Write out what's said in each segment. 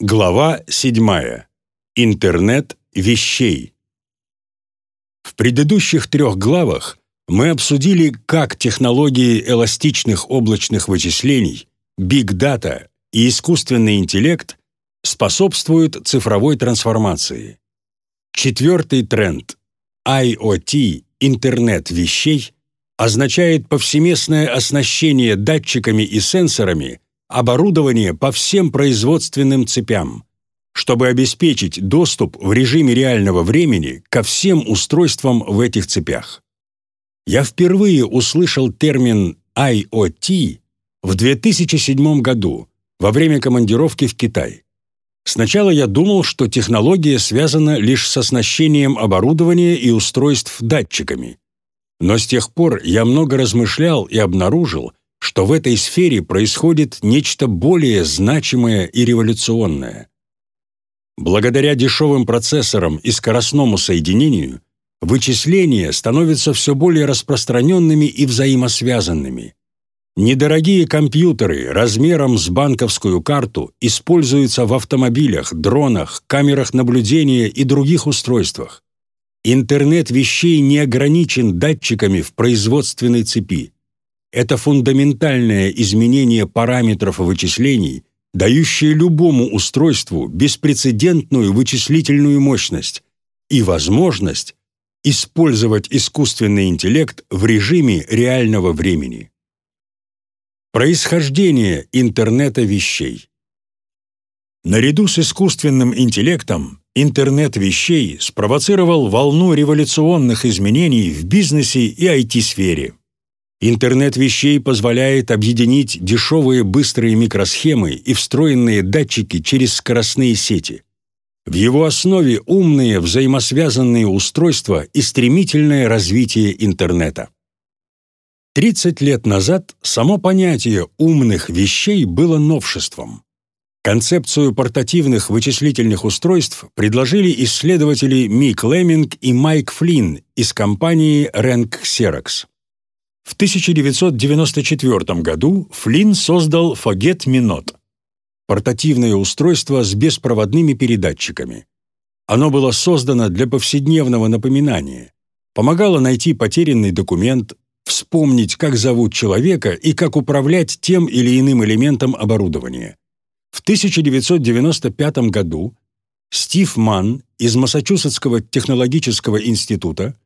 Глава 7. Интернет вещей. В предыдущих трех главах мы обсудили, как технологии эластичных облачных вычислений, Data и искусственный интеллект способствуют цифровой трансформации. Четвертый тренд IoT, интернет вещей, означает повсеместное оснащение датчиками и сенсорами – оборудование по всем производственным цепям, чтобы обеспечить доступ в режиме реального времени ко всем устройствам в этих цепях. Я впервые услышал термин IoT в 2007 году во время командировки в Китай. Сначала я думал, что технология связана лишь с оснащением оборудования и устройств датчиками. Но с тех пор я много размышлял и обнаружил, что в этой сфере происходит нечто более значимое и революционное. Благодаря дешевым процессорам и скоростному соединению вычисления становятся все более распространенными и взаимосвязанными. Недорогие компьютеры размером с банковскую карту используются в автомобилях, дронах, камерах наблюдения и других устройствах. Интернет вещей не ограничен датчиками в производственной цепи. Это фундаментальное изменение параметров вычислений, дающее любому устройству беспрецедентную вычислительную мощность и возможность использовать искусственный интеллект в режиме реального времени. Происхождение интернета вещей. Наряду с искусственным интеллектом интернет вещей спровоцировал волну революционных изменений в бизнесе и IT-сфере. Интернет вещей позволяет объединить дешевые быстрые микросхемы и встроенные датчики через скоростные сети. В его основе умные взаимосвязанные устройства и стремительное развитие интернета. 30 лет назад само понятие «умных вещей» было новшеством. Концепцию портативных вычислительных устройств предложили исследователи Мик Леминг и Майк Флинн из компании Rank Xerox. В 1994 году Флинн создал Forget Me Not – портативное устройство с беспроводными передатчиками. Оно было создано для повседневного напоминания, помогало найти потерянный документ, вспомнить, как зовут человека и как управлять тем или иным элементом оборудования. В 1995 году Стив Манн из Массачусетского технологического института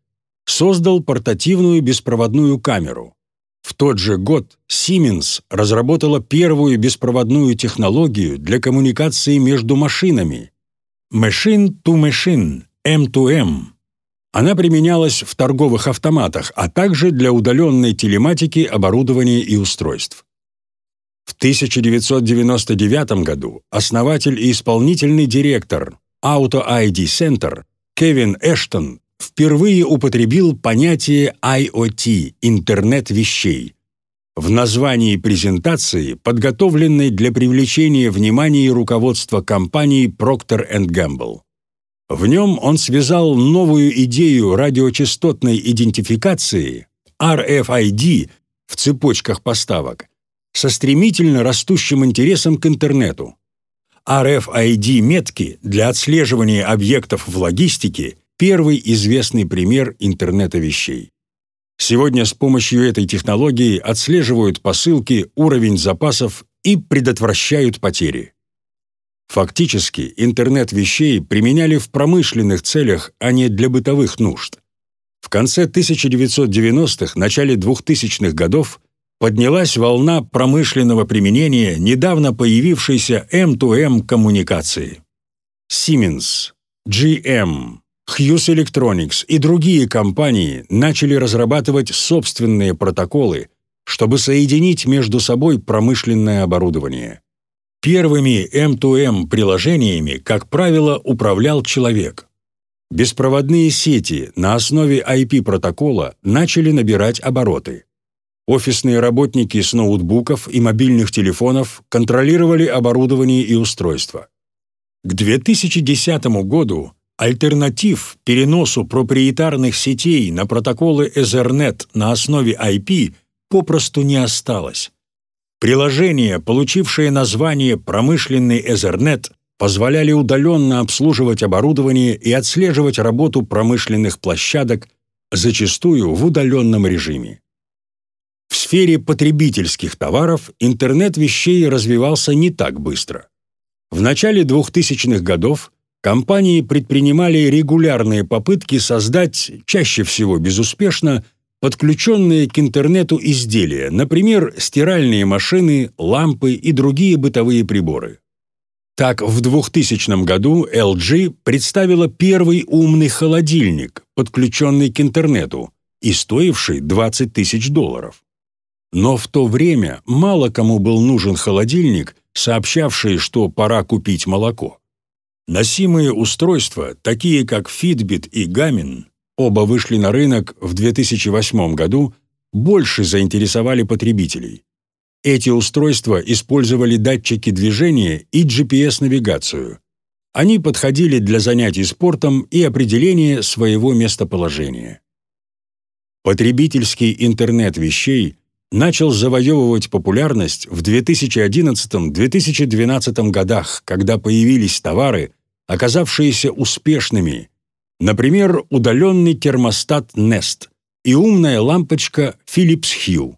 создал портативную беспроводную камеру. В тот же год Siemens разработала первую беспроводную технологию для коммуникации между машинами – Machine to Machine, M2M. Она применялась в торговых автоматах, а также для удаленной телематики оборудования и устройств. В 1999 году основатель и исполнительный директор Auto ID Center Кевин Эштон впервые употребил понятие IoT – интернет вещей. В названии презентации, подготовленной для привлечения внимания руководства компании Procter Gamble. В нем он связал новую идею радиочастотной идентификации RFID в цепочках поставок со стремительно растущим интересом к интернету. RFID-метки для отслеживания объектов в логистике первый известный пример интернета вещей. Сегодня с помощью этой технологии отслеживают посылки, уровень запасов и предотвращают потери. Фактически, интернет вещей применяли в промышленных целях, а не для бытовых нужд. В конце 1990-х, начале 2000-х годов поднялась волна промышленного применения недавно появившейся M2M коммуникации. Siemens, GM, Hughes Electronics и другие компании начали разрабатывать собственные протоколы, чтобы соединить между собой промышленное оборудование. Первыми M2M приложениями, как правило, управлял человек. Беспроводные сети на основе IP-протокола начали набирать обороты. Офисные работники с ноутбуков и мобильных телефонов контролировали оборудование и устройства. К 2010 году Альтернатив переносу проприетарных сетей на протоколы Ethernet на основе IP попросту не осталось. Приложение, получившее название «Промышленный Ethernet», позволяли удаленно обслуживать оборудование и отслеживать работу промышленных площадок, зачастую в удаленном режиме. В сфере потребительских товаров интернет вещей развивался не так быстро. В начале 2000-х годов компании предпринимали регулярные попытки создать, чаще всего безуспешно, подключенные к интернету изделия, например, стиральные машины, лампы и другие бытовые приборы. Так, в 2000 году LG представила первый умный холодильник, подключенный к интернету, и стоивший 20 тысяч долларов. Но в то время мало кому был нужен холодильник, сообщавший, что пора купить молоко. Носимые устройства, такие как Fitbit и Garmin, оба вышли на рынок в 2008 году, больше заинтересовали потребителей. Эти устройства использовали датчики движения и GPS-навигацию. Они подходили для занятий спортом и определения своего местоположения. Потребительский интернет вещей начал завоевывать популярность в 2011-2012 годах, когда появились товары, оказавшиеся успешными, например, удаленный термостат Nest и умная лампочка Philips Hue.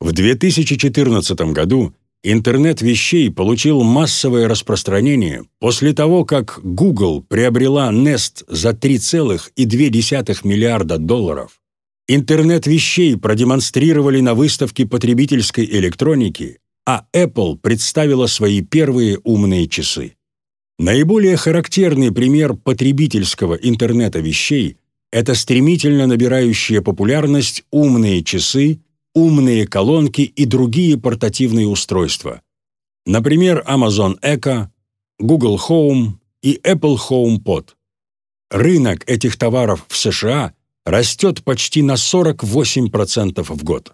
В 2014 году интернет вещей получил массовое распространение после того, как Google приобрела Nest за 3,2 миллиарда долларов. Интернет вещей продемонстрировали на выставке потребительской электроники, а Apple представила свои первые умные часы. Наиболее характерный пример потребительского интернета вещей – это стремительно набирающие популярность умные часы, умные колонки и другие портативные устройства. Например, Amazon Echo, Google Home и Apple HomePod. Рынок этих товаров в США растет почти на 48% в год.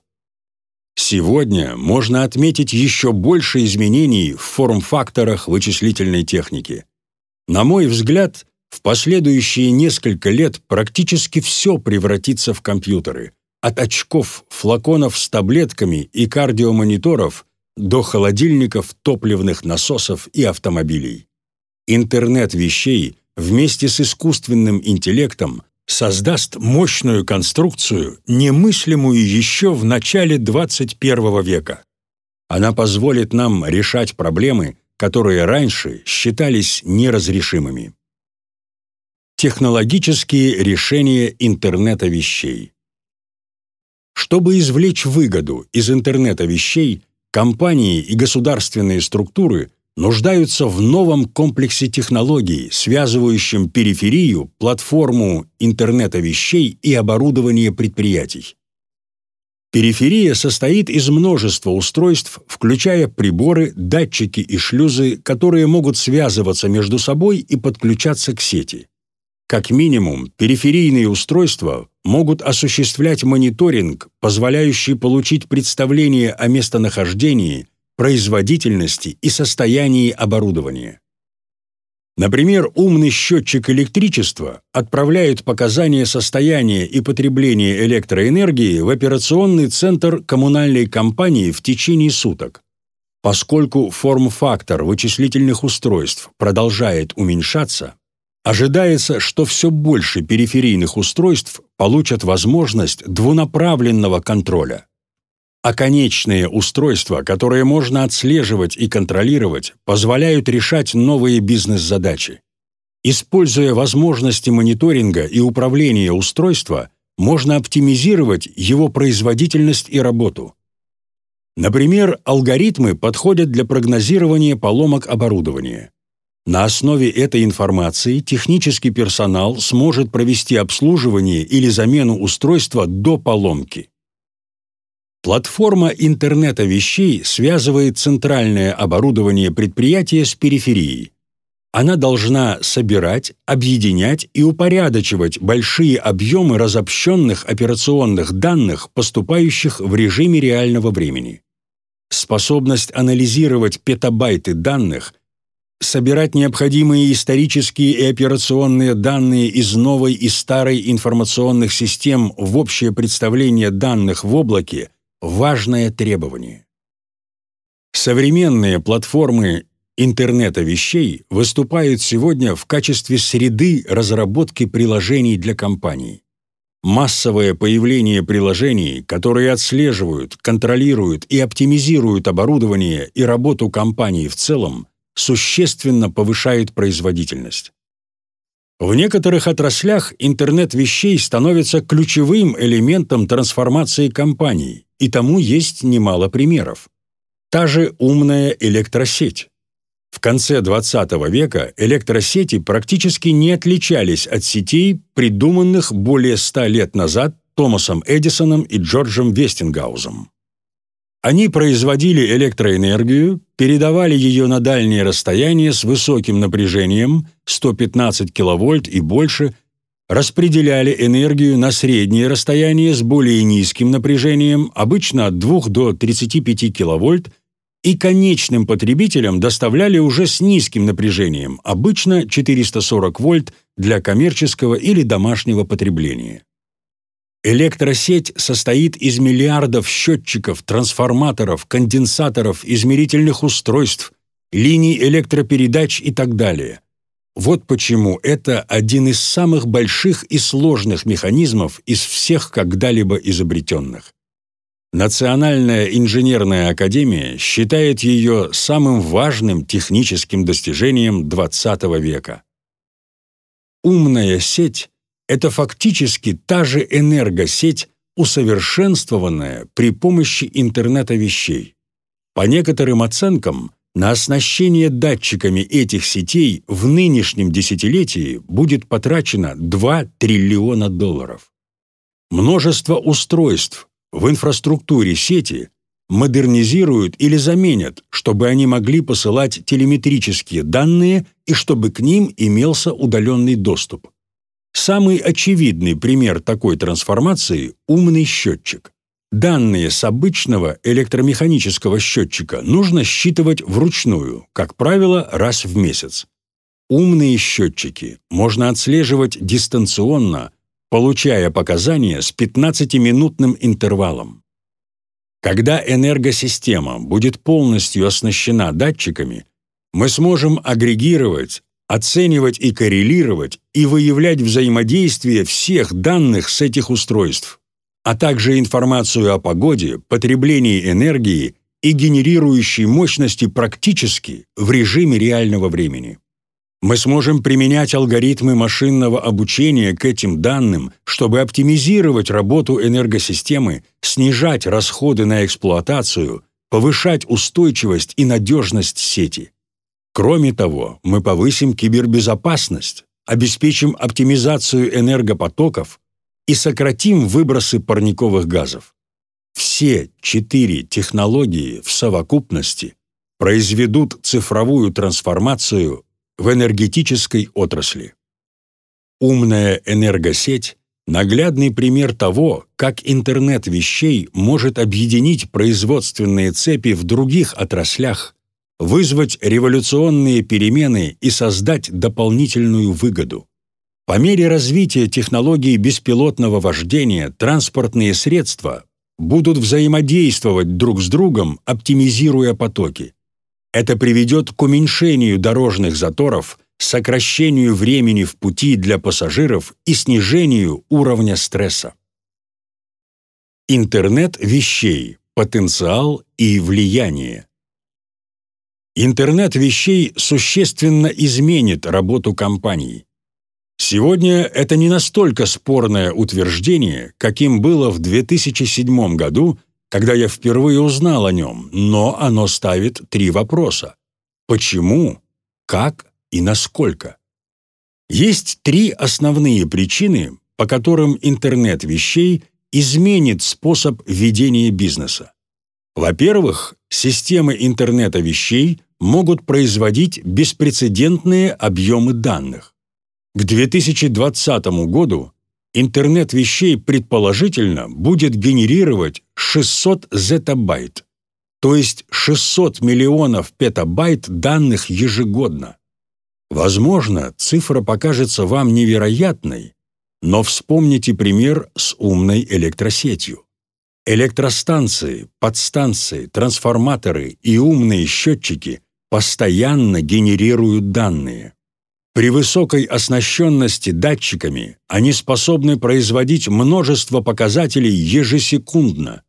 Сегодня можно отметить еще больше изменений в форм-факторах вычислительной техники. На мой взгляд, в последующие несколько лет практически все превратится в компьютеры, от очков, флаконов с таблетками и кардиомониторов до холодильников, топливных насосов и автомобилей. Интернет вещей вместе с искусственным интеллектом создаст мощную конструкцию, немыслимую еще в начале 21 века. Она позволит нам решать проблемы, которые раньше считались неразрешимыми. Технологические решения интернета вещей. Чтобы извлечь выгоду из интернета вещей, компании и государственные структуры нуждаются в новом комплексе технологий, связывающем периферию, платформу интернета вещей и оборудование предприятий. Периферия состоит из множества устройств, включая приборы, датчики и шлюзы, которые могут связываться между собой и подключаться к сети. Как минимум, периферийные устройства могут осуществлять мониторинг, позволяющий получить представление о местонахождении – производительности и состоянии оборудования. Например, умный счетчик электричества отправляет показания состояния и потребления электроэнергии в операционный центр коммунальной компании в течение суток. Поскольку форм-фактор вычислительных устройств продолжает уменьшаться, ожидается, что все больше периферийных устройств получат возможность двунаправленного контроля а конечные устройства, которые можно отслеживать и контролировать, позволяют решать новые бизнес-задачи. Используя возможности мониторинга и управления устройства, можно оптимизировать его производительность и работу. Например, алгоритмы подходят для прогнозирования поломок оборудования. На основе этой информации технический персонал сможет провести обслуживание или замену устройства до поломки. Платформа интернета вещей связывает центральное оборудование предприятия с периферией. Она должна собирать, объединять и упорядочивать большие объемы разобщенных операционных данных, поступающих в режиме реального времени. Способность анализировать петабайты данных, собирать необходимые исторические и операционные данные из новой и старой информационных систем в общее представление данных в облаке – важное требование. Современные платформы интернета вещей выступают сегодня в качестве среды разработки приложений для компаний. Массовое появление приложений, которые отслеживают, контролируют и оптимизируют оборудование и работу компании в целом, существенно повышает производительность. В некоторых отраслях интернет вещей становится ключевым элементом трансформации компаний, и тому есть немало примеров. Та же умная электросеть. В конце XX века электросети практически не отличались от сетей, придуманных более ста лет назад Томасом Эдисоном и Джорджем Вестингаузом. Они производили электроэнергию, передавали ее на дальние расстояния с высоким напряжением 115 кВт и больше, распределяли энергию на средние расстояния с более низким напряжением, обычно от 2 до 35 кВт, и конечным потребителям доставляли уже с низким напряжением, обычно 440 вольт для коммерческого или домашнего потребления. Электросеть состоит из миллиардов счетчиков, трансформаторов, конденсаторов, измерительных устройств, линий электропередач и так далее. Вот почему это один из самых больших и сложных механизмов из всех когда-либо изобретенных. Национальная инженерная академия считает ее самым важным техническим достижением XX века. Умная сеть это фактически та же энергосеть, усовершенствованная при помощи интернета вещей. По некоторым оценкам, на оснащение датчиками этих сетей в нынешнем десятилетии будет потрачено 2 триллиона долларов. Множество устройств в инфраструктуре сети модернизируют или заменят, чтобы они могли посылать телеметрические данные и чтобы к ним имелся удаленный доступ. Самый очевидный пример такой трансформации – умный счетчик. Данные с обычного электромеханического счетчика нужно считывать вручную, как правило, раз в месяц. Умные счетчики можно отслеживать дистанционно, получая показания с 15-минутным интервалом. Когда энергосистема будет полностью оснащена датчиками, мы сможем агрегировать, оценивать и коррелировать и выявлять взаимодействие всех данных с этих устройств, а также информацию о погоде, потреблении энергии и генерирующей мощности практически в режиме реального времени. Мы сможем применять алгоритмы машинного обучения к этим данным, чтобы оптимизировать работу энергосистемы, снижать расходы на эксплуатацию, повышать устойчивость и надежность сети. Кроме того, мы повысим кибербезопасность, обеспечим оптимизацию энергопотоков и сократим выбросы парниковых газов. Все четыре технологии в совокупности произведут цифровую трансформацию в энергетической отрасли. Умная энергосеть – наглядный пример того, как интернет вещей может объединить производственные цепи в других отраслях вызвать революционные перемены и создать дополнительную выгоду. По мере развития технологий беспилотного вождения транспортные средства будут взаимодействовать друг с другом, оптимизируя потоки. Это приведет к уменьшению дорожных заторов, сокращению времени в пути для пассажиров и снижению уровня стресса. Интернет вещей. Потенциал и влияние. Интернет вещей существенно изменит работу компаний. Сегодня это не настолько спорное утверждение, каким было в 2007 году, когда я впервые узнал о нем, но оно ставит три вопроса. Почему, как и насколько? Есть три основные причины, по которым интернет вещей изменит способ ведения бизнеса. Во-первых, системы интернета вещей могут производить беспрецедентные объемы данных. К 2020 году интернет вещей предположительно будет генерировать 600 зетабайт, то есть 600 миллионов петабайт данных ежегодно. Возможно, цифра покажется вам невероятной, но вспомните пример с умной электросетью. Электростанции, подстанции, трансформаторы и умные счетчики постоянно генерируют данные. При высокой оснащенности датчиками они способны производить множество показателей ежесекундно.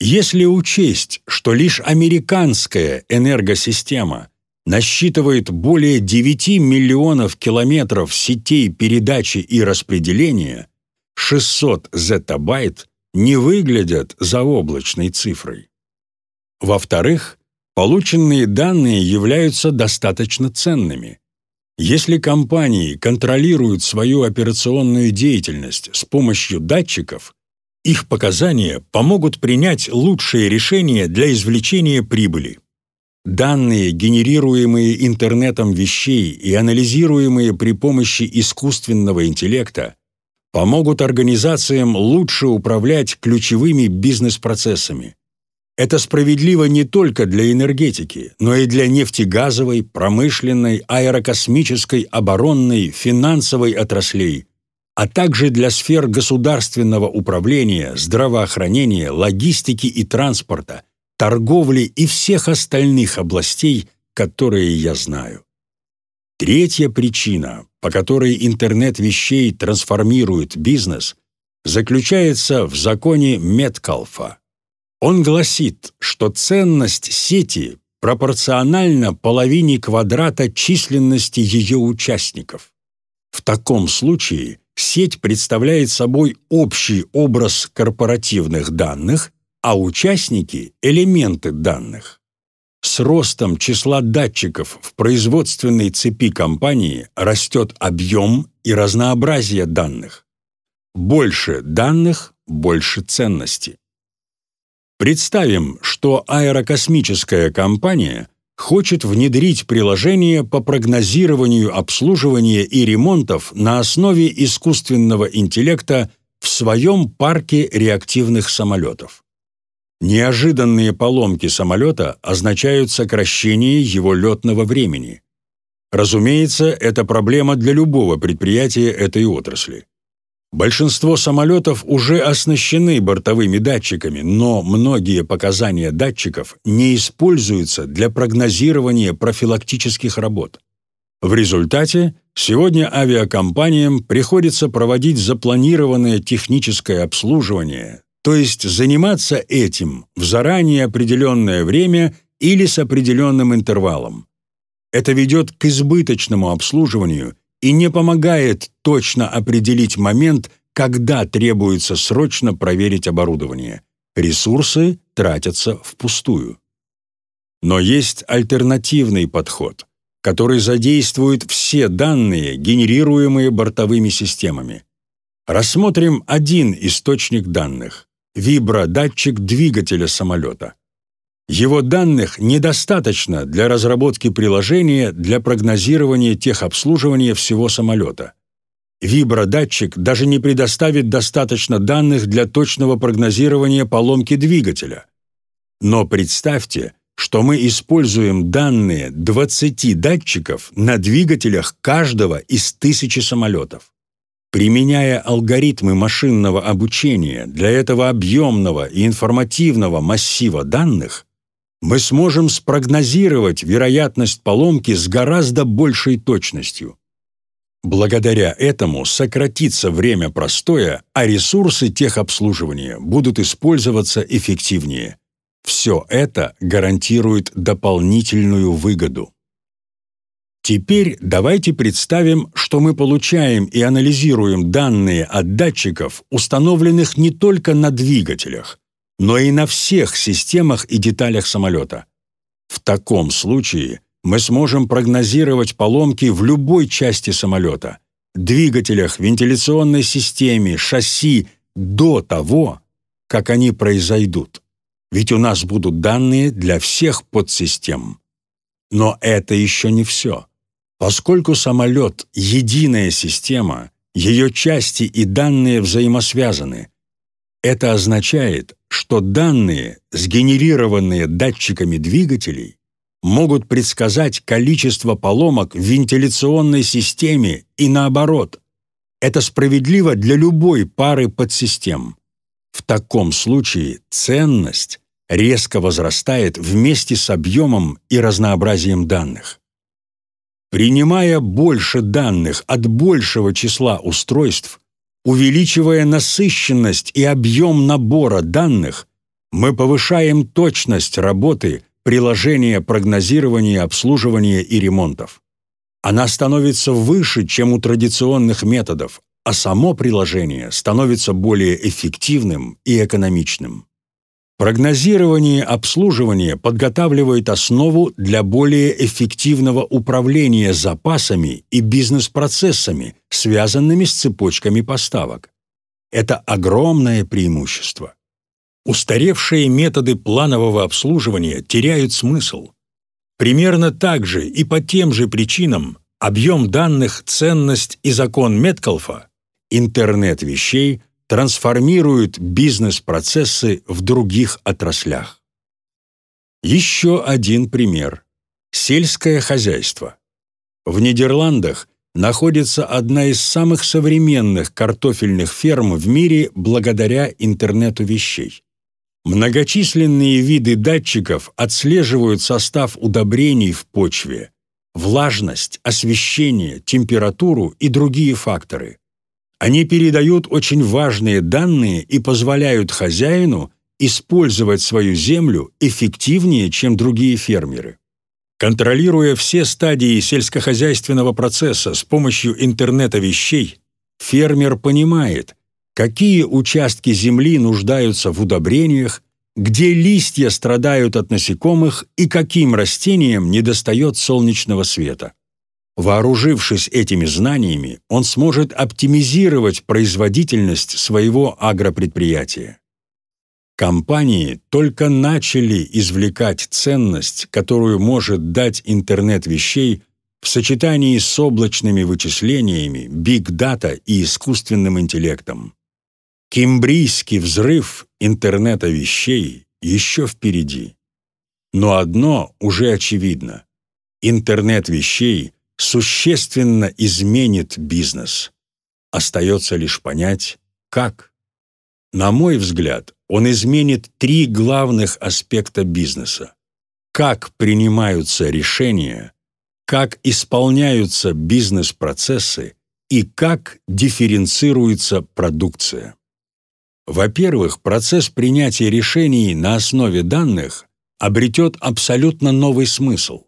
Если учесть, что лишь американская энергосистема насчитывает более 9 миллионов километров сетей передачи и распределения, 600 зеттабайт не выглядят заоблачной цифрой. Во-вторых, полученные данные являются достаточно ценными. Если компании контролируют свою операционную деятельность с помощью датчиков, их показания помогут принять лучшие решения для извлечения прибыли. Данные, генерируемые интернетом вещей и анализируемые при помощи искусственного интеллекта, помогут организациям лучше управлять ключевыми бизнес-процессами. Это справедливо не только для энергетики, но и для нефтегазовой, промышленной, аэрокосмической, оборонной, финансовой отраслей, а также для сфер государственного управления, здравоохранения, логистики и транспорта, торговли и всех остальных областей, которые я знаю. Третья причина, по которой интернет вещей трансформирует бизнес, заключается в законе Меткалфа. Он гласит, что ценность сети пропорциональна половине квадрата численности ее участников. В таком случае сеть представляет собой общий образ корпоративных данных, а участники – элементы данных. С ростом числа датчиков в производственной цепи компании растет объем и разнообразие данных. Больше данных – больше ценности. Представим, что аэрокосмическая компания хочет внедрить приложение по прогнозированию обслуживания и ремонтов на основе искусственного интеллекта в своем парке реактивных самолетов. Неожиданные поломки самолета означают сокращение его летного времени. Разумеется, это проблема для любого предприятия этой отрасли. Большинство самолетов уже оснащены бортовыми датчиками, но многие показания датчиков не используются для прогнозирования профилактических работ. В результате сегодня авиакомпаниям приходится проводить запланированное техническое обслуживание, то есть заниматься этим в заранее определенное время или с определенным интервалом. Это ведет к избыточному обслуживанию и не помогает точно определить момент, когда требуется срочно проверить оборудование. Ресурсы тратятся впустую. Но есть альтернативный подход, который задействует все данные, генерируемые бортовыми системами. Рассмотрим один источник данных вибродатчик двигателя самолета. Его данных недостаточно для разработки приложения для прогнозирования техобслуживания всего самолета. Вибродатчик даже не предоставит достаточно данных для точного прогнозирования поломки двигателя. Но представьте, что мы используем данные 20 датчиков на двигателях каждого из тысячи самолетов. Применяя алгоритмы машинного обучения для этого объемного и информативного массива данных, мы сможем спрогнозировать вероятность поломки с гораздо большей точностью. Благодаря этому сократится время простоя, а ресурсы техобслуживания будут использоваться эффективнее. Все это гарантирует дополнительную выгоду. Теперь давайте представим, что мы получаем и анализируем данные от датчиков, установленных не только на двигателях, но и на всех системах и деталях самолета. В таком случае мы сможем прогнозировать поломки в любой части самолета, двигателях, вентиляционной системе, шасси до того, как они произойдут. Ведь у нас будут данные для всех подсистем. Но это еще не все. Поскольку самолет — единая система, ее части и данные взаимосвязаны. Это означает, что данные, сгенерированные датчиками двигателей, могут предсказать количество поломок в вентиляционной системе и наоборот. Это справедливо для любой пары подсистем. В таком случае ценность резко возрастает вместе с объемом и разнообразием данных. Принимая больше данных от большего числа устройств, увеличивая насыщенность и объем набора данных, мы повышаем точность работы приложения прогнозирования, обслуживания и ремонтов. Она становится выше, чем у традиционных методов, а само приложение становится более эффективным и экономичным. Прогнозирование обслуживания подготавливает основу для более эффективного управления запасами и бизнес-процессами, связанными с цепочками поставок. Это огромное преимущество. Устаревшие методы планового обслуживания теряют смысл. Примерно так же и по тем же причинам объем данных, ценность и закон Меткалфа, интернет вещей трансформируют бизнес-процессы в других отраслях. Еще один пример. Сельское хозяйство. В Нидерландах находится одна из самых современных картофельных ферм в мире благодаря интернету вещей. Многочисленные виды датчиков отслеживают состав удобрений в почве, влажность, освещение, температуру и другие факторы. Они передают очень важные данные и позволяют хозяину использовать свою землю эффективнее, чем другие фермеры. Контролируя все стадии сельскохозяйственного процесса с помощью интернета вещей, фермер понимает, какие участки земли нуждаются в удобрениях, где листья страдают от насекомых и каким растениям недостает солнечного света. Вооружившись этими знаниями, он сможет оптимизировать производительность своего агропредприятия. Компании только начали извлекать ценность, которую может дать интернет вещей в сочетании с облачными вычислениями, биг-дата и искусственным интеллектом. Кембрийский взрыв интернета вещей еще впереди. Но одно уже очевидно. Интернет вещей существенно изменит бизнес. Остается лишь понять, как. На мой взгляд, он изменит три главных аспекта бизнеса. Как принимаются решения, как исполняются бизнес-процессы и как дифференцируется продукция. Во-первых, процесс принятия решений на основе данных обретет абсолютно новый смысл.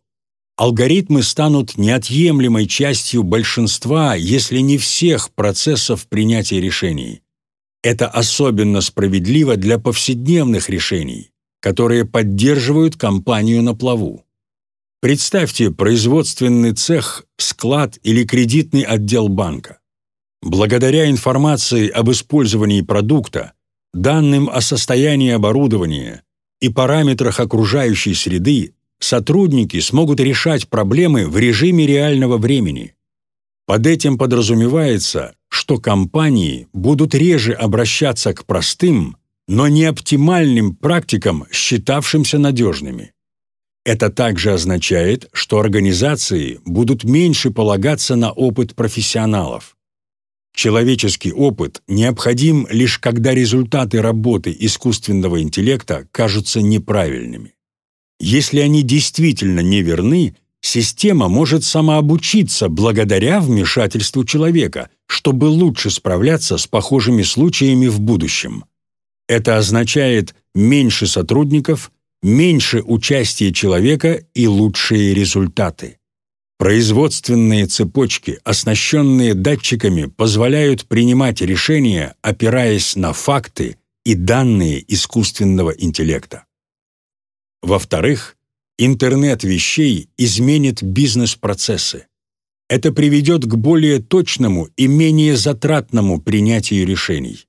Алгоритмы станут неотъемлемой частью большинства, если не всех процессов принятия решений. Это особенно справедливо для повседневных решений, которые поддерживают компанию на плаву. Представьте производственный цех, склад или кредитный отдел банка. Благодаря информации об использовании продукта, данным о состоянии оборудования и параметрах окружающей среды, сотрудники смогут решать проблемы в режиме реального времени. Под этим подразумевается, что компании будут реже обращаться к простым, но не оптимальным практикам, считавшимся надежными. Это также означает, что организации будут меньше полагаться на опыт профессионалов. Человеческий опыт необходим лишь когда результаты работы искусственного интеллекта кажутся неправильными. Если они действительно неверны, система может самообучиться благодаря вмешательству человека, чтобы лучше справляться с похожими случаями в будущем. Это означает меньше сотрудников, меньше участия человека и лучшие результаты. Производственные цепочки, оснащенные датчиками, позволяют принимать решения, опираясь на факты и данные искусственного интеллекта. Во-вторых, интернет вещей изменит бизнес-процессы. Это приведет к более точному и менее затратному принятию решений.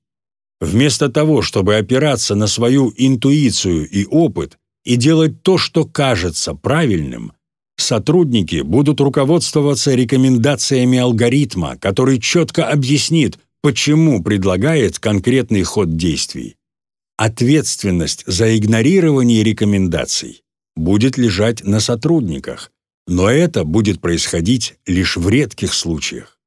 Вместо того, чтобы опираться на свою интуицию и опыт и делать то, что кажется правильным – Сотрудники будут руководствоваться рекомендациями алгоритма, который четко объяснит, почему предлагает конкретный ход действий. Ответственность за игнорирование рекомендаций будет лежать на сотрудниках, но это будет происходить лишь в редких случаях.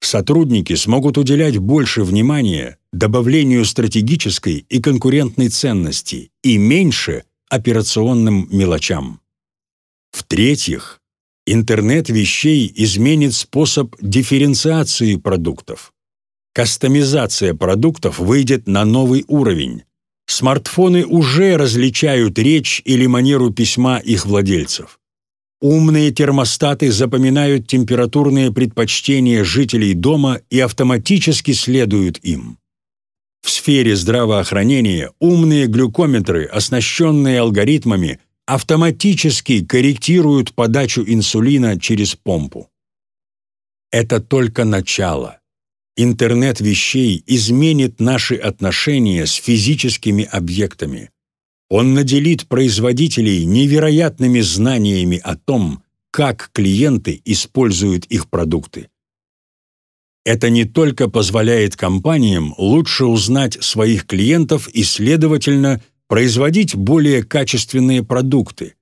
Сотрудники смогут уделять больше внимания добавлению стратегической и конкурентной ценности и меньше операционным мелочам. В-третьих, интернет вещей изменит способ дифференциации продуктов. Кастомизация продуктов выйдет на новый уровень. Смартфоны уже различают речь или манеру письма их владельцев. Умные термостаты запоминают температурные предпочтения жителей дома и автоматически следуют им. В сфере здравоохранения умные глюкометры, оснащенные алгоритмами, автоматически корректируют подачу инсулина через помпу. Это только начало. Интернет вещей изменит наши отношения с физическими объектами. Он наделит производителей невероятными знаниями о том, как клиенты используют их продукты. Это не только позволяет компаниям лучше узнать своих клиентов и, следовательно, производить более качественные продукты,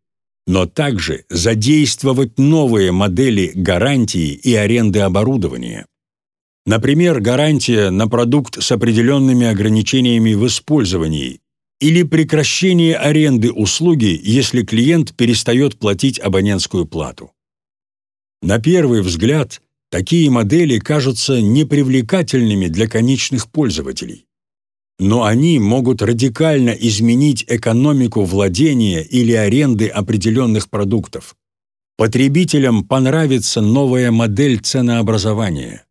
но также задействовать новые модели гарантии и аренды оборудования. Например, гарантия на продукт с определенными ограничениями в использовании или прекращение аренды услуги, если клиент перестает платить абонентскую плату. На первый взгляд, такие модели кажутся непривлекательными для конечных пользователей. Но они могут радикально изменить экономику владения или аренды определенных продуктов. Потребителям понравится новая модель ценообразования.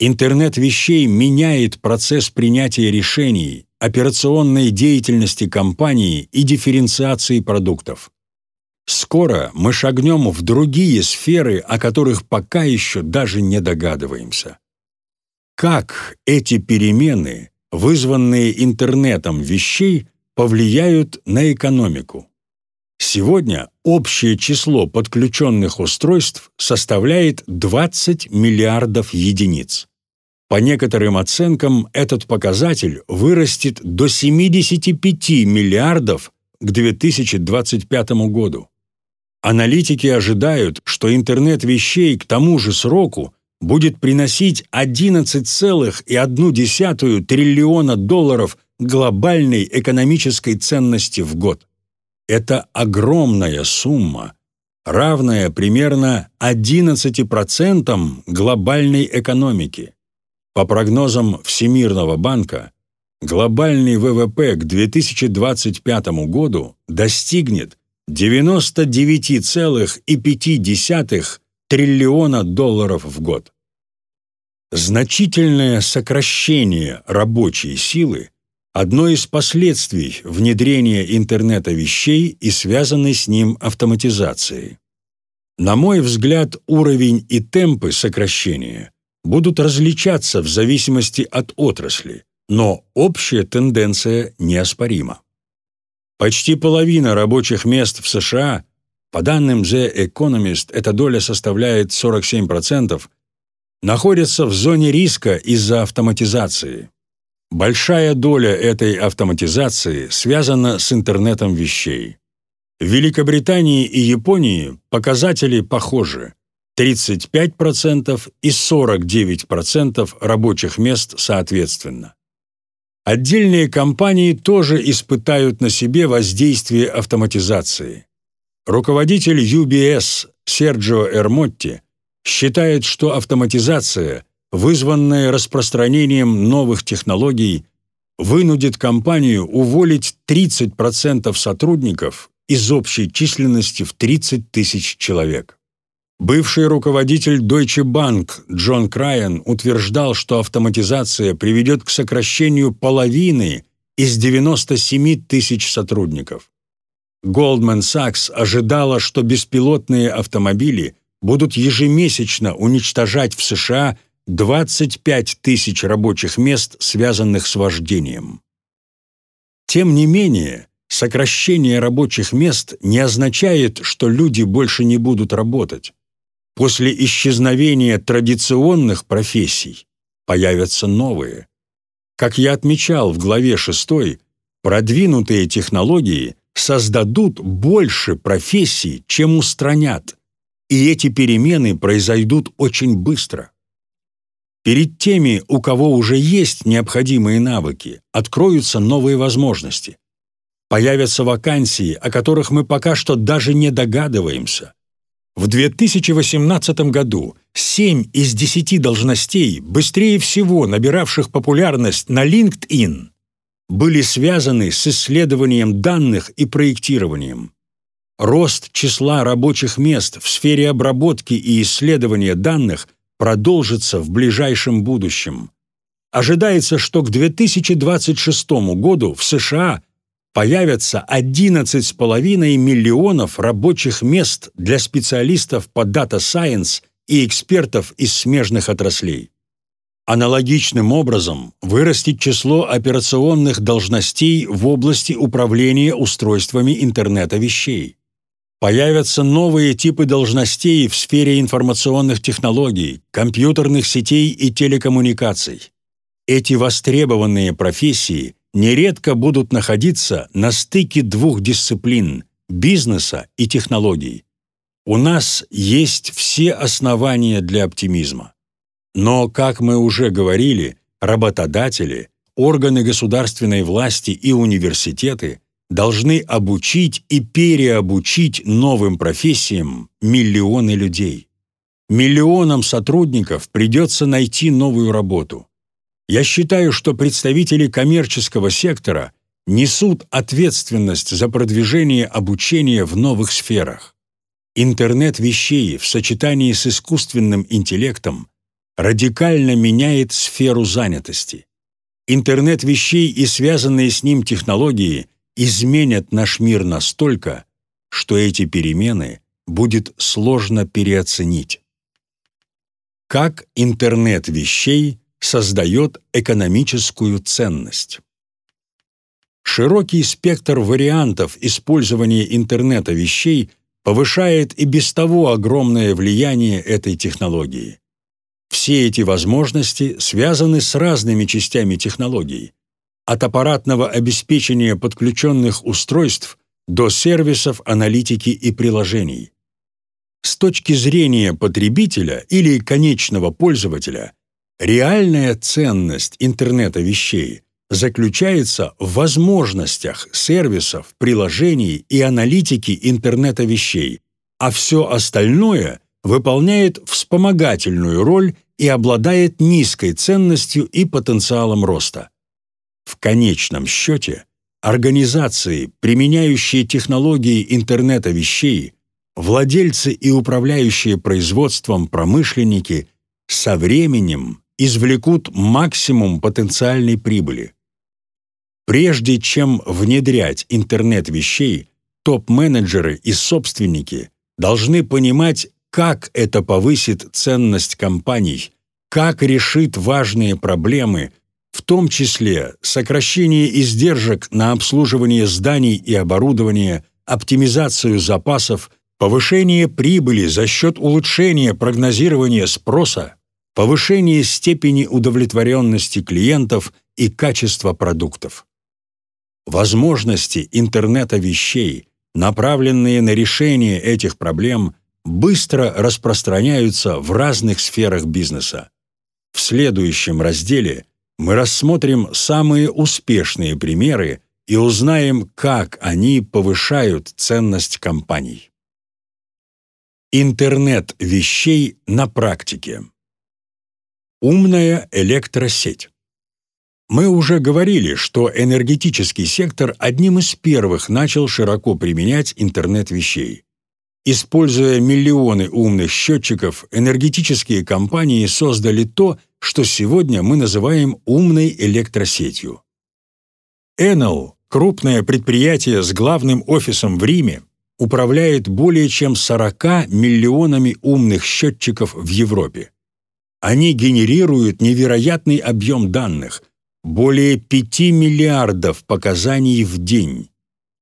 Интернет вещей меняет процесс принятия решений, операционной деятельности компании и дифференциации продуктов. Скоро мы шагнем в другие сферы, о которых пока еще даже не догадываемся. Как эти перемены, вызванные интернетом вещей, повлияют на экономику? Сегодня общее число подключенных устройств составляет 20 миллиардов единиц. По некоторым оценкам, этот показатель вырастет до 75 миллиардов к 2025 году. Аналитики ожидают, что интернет вещей к тому же сроку будет приносить 11,1 триллиона долларов глобальной экономической ценности в год. Это огромная сумма, равная примерно 11% глобальной экономики. По прогнозам Всемирного банка, глобальный ВВП к 2025 году достигнет 99,5 триллиона долларов в год. Значительное сокращение рабочей силы одно из последствий внедрения интернета вещей и связанной с ним автоматизации. На мой взгляд, уровень и темпы сокращения будут различаться в зависимости от отрасли, но общая тенденция неоспорима. Почти половина рабочих мест в США, по данным The Economist, эта доля составляет 47%, находятся в зоне риска из-за автоматизации. Большая доля этой автоматизации связана с интернетом вещей. В Великобритании и Японии показатели похожи. 35% и 49% рабочих мест соответственно. Отдельные компании тоже испытают на себе воздействие автоматизации. Руководитель UBS Серджио Эрмотти считает, что автоматизация вызванное распространением новых технологий, вынудит компанию уволить 30% сотрудников из общей численности в 30 тысяч человек. Бывший руководитель Deutsche Bank Джон Крайен утверждал, что автоматизация приведет к сокращению половины из 97 тысяч сотрудников. Goldman Sachs ожидала, что беспилотные автомобили будут ежемесячно уничтожать в США 25 тысяч рабочих мест, связанных с вождением. Тем не менее, сокращение рабочих мест не означает, что люди больше не будут работать. После исчезновения традиционных профессий появятся новые. Как я отмечал в главе 6, продвинутые технологии создадут больше профессий, чем устранят, и эти перемены произойдут очень быстро. Перед теми, у кого уже есть необходимые навыки, откроются новые возможности. Появятся вакансии, о которых мы пока что даже не догадываемся. В 2018 году 7 из 10 должностей, быстрее всего набиравших популярность на LinkedIn, были связаны с исследованием данных и проектированием. Рост числа рабочих мест в сфере обработки и исследования данных продолжится в ближайшем будущем. Ожидается, что к 2026 году в США появятся 11,5 миллионов рабочих мест для специалистов по Data Science и экспертов из смежных отраслей. Аналогичным образом вырастет число операционных должностей в области управления устройствами интернета вещей. Появятся новые типы должностей в сфере информационных технологий, компьютерных сетей и телекоммуникаций. Эти востребованные профессии нередко будут находиться на стыке двух дисциплин – бизнеса и технологий. У нас есть все основания для оптимизма. Но, как мы уже говорили, работодатели, органы государственной власти и университеты должны обучить и переобучить новым профессиям миллионы людей. Миллионам сотрудников придется найти новую работу. Я считаю, что представители коммерческого сектора несут ответственность за продвижение обучения в новых сферах. Интернет вещей в сочетании с искусственным интеллектом радикально меняет сферу занятости. Интернет вещей и связанные с ним технологии изменят наш мир настолько, что эти перемены будет сложно переоценить. Как интернет вещей создает экономическую ценность. Широкий спектр вариантов использования интернета вещей повышает и без того огромное влияние этой технологии. Все эти возможности связаны с разными частями технологий, от аппаратного обеспечения подключенных устройств до сервисов аналитики и приложений. С точки зрения потребителя или конечного пользователя, реальная ценность интернета вещей заключается в возможностях сервисов, приложений и аналитики интернета вещей, а все остальное выполняет вспомогательную роль и обладает низкой ценностью и потенциалом роста. Конечном счете, организации, применяющие технологии интернета вещей, владельцы и управляющие производством промышленники со временем извлекут максимум потенциальной прибыли. Прежде чем внедрять интернет вещей, топ-менеджеры и собственники должны понимать, как это повысит ценность компаний, как решит важные проблемы, в том числе сокращение издержек на обслуживание зданий и оборудования, оптимизацию запасов, повышение прибыли за счет улучшения прогнозирования спроса, повышение степени удовлетворенности клиентов и качества продуктов. Возможности интернета вещей, направленные на решение этих проблем, быстро распространяются в разных сферах бизнеса. В следующем разделе мы рассмотрим самые успешные примеры и узнаем, как они повышают ценность компаний. Интернет вещей на практике. Умная электросеть. Мы уже говорили, что энергетический сектор одним из первых начал широко применять интернет вещей. Используя миллионы умных счетчиков, энергетические компании создали то, что сегодня мы называем умной электросетью. Enel, крупное предприятие с главным офисом в Риме, управляет более чем 40 миллионами умных счетчиков в Европе. Они генерируют невероятный объем данных, более 5 миллиардов показаний в день.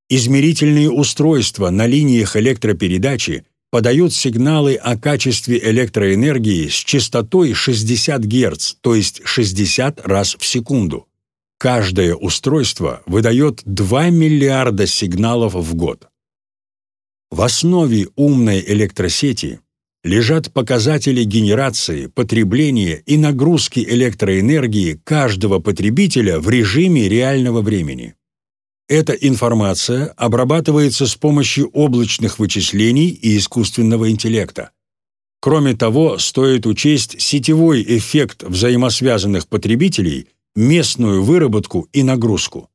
Измерительные устройства на линиях электропередачи подают сигналы о качестве электроэнергии с частотой 60 Гц, то есть 60 раз в секунду. Каждое устройство выдает 2 миллиарда сигналов в год. В основе умной электросети лежат показатели генерации, потребления и нагрузки электроэнергии каждого потребителя в режиме реального времени. Эта информация обрабатывается с помощью облачных вычислений и искусственного интеллекта. Кроме того, стоит учесть сетевой эффект взаимосвязанных потребителей, местную выработку и нагрузку.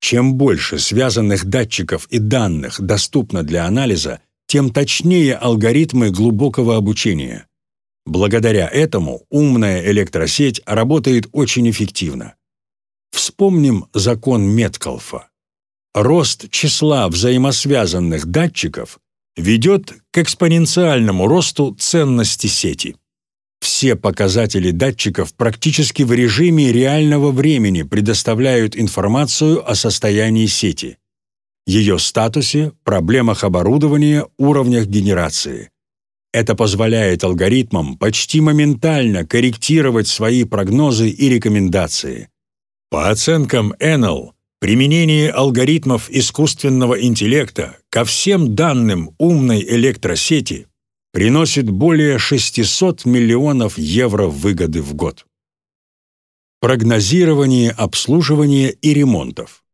Чем больше связанных датчиков и данных доступно для анализа, тем точнее алгоритмы глубокого обучения. Благодаря этому умная электросеть работает очень эффективно. Вспомним закон Меткалфа. Рост числа взаимосвязанных датчиков ведет к экспоненциальному росту ценности сети. Все показатели датчиков практически в режиме реального времени предоставляют информацию о состоянии сети ее статусе, проблемах оборудования, уровнях генерации. Это позволяет алгоритмам почти моментально корректировать свои прогнозы и рекомендации. По оценкам Enel, применение алгоритмов искусственного интеллекта ко всем данным умной электросети приносит более 600 миллионов евро выгоды в год. Прогнозирование обслуживания и ремонтов.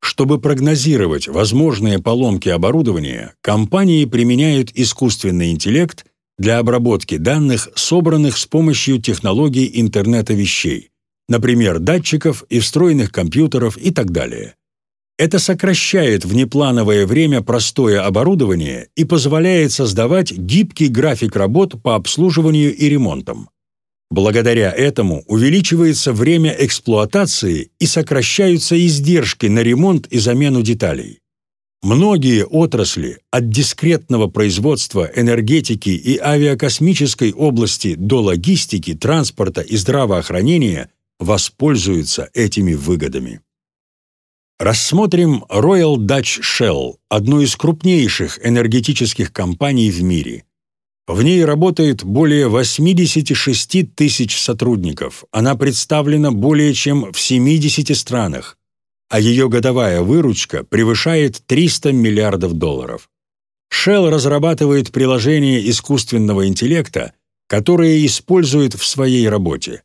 Чтобы прогнозировать возможные поломки оборудования, компании применяют искусственный интеллект для обработки данных, собранных с помощью технологий интернета вещей, например, датчиков и встроенных компьютеров и так далее. Это сокращает внеплановое время простое оборудование и позволяет создавать гибкий график работ по обслуживанию и ремонтам. Благодаря этому увеличивается время эксплуатации и сокращаются издержки на ремонт и замену деталей. Многие отрасли, от дискретного производства, энергетики и авиакосмической области до логистики, транспорта и здравоохранения, воспользуются этими выгодами. Рассмотрим Royal Dutch Shell, одну из крупнейших энергетических компаний в мире – в ней работает более 86 тысяч сотрудников. Она представлена более чем в 70 странах, а ее годовая выручка превышает 300 миллиардов долларов. Shell разрабатывает приложения искусственного интеллекта, которые использует в своей работе.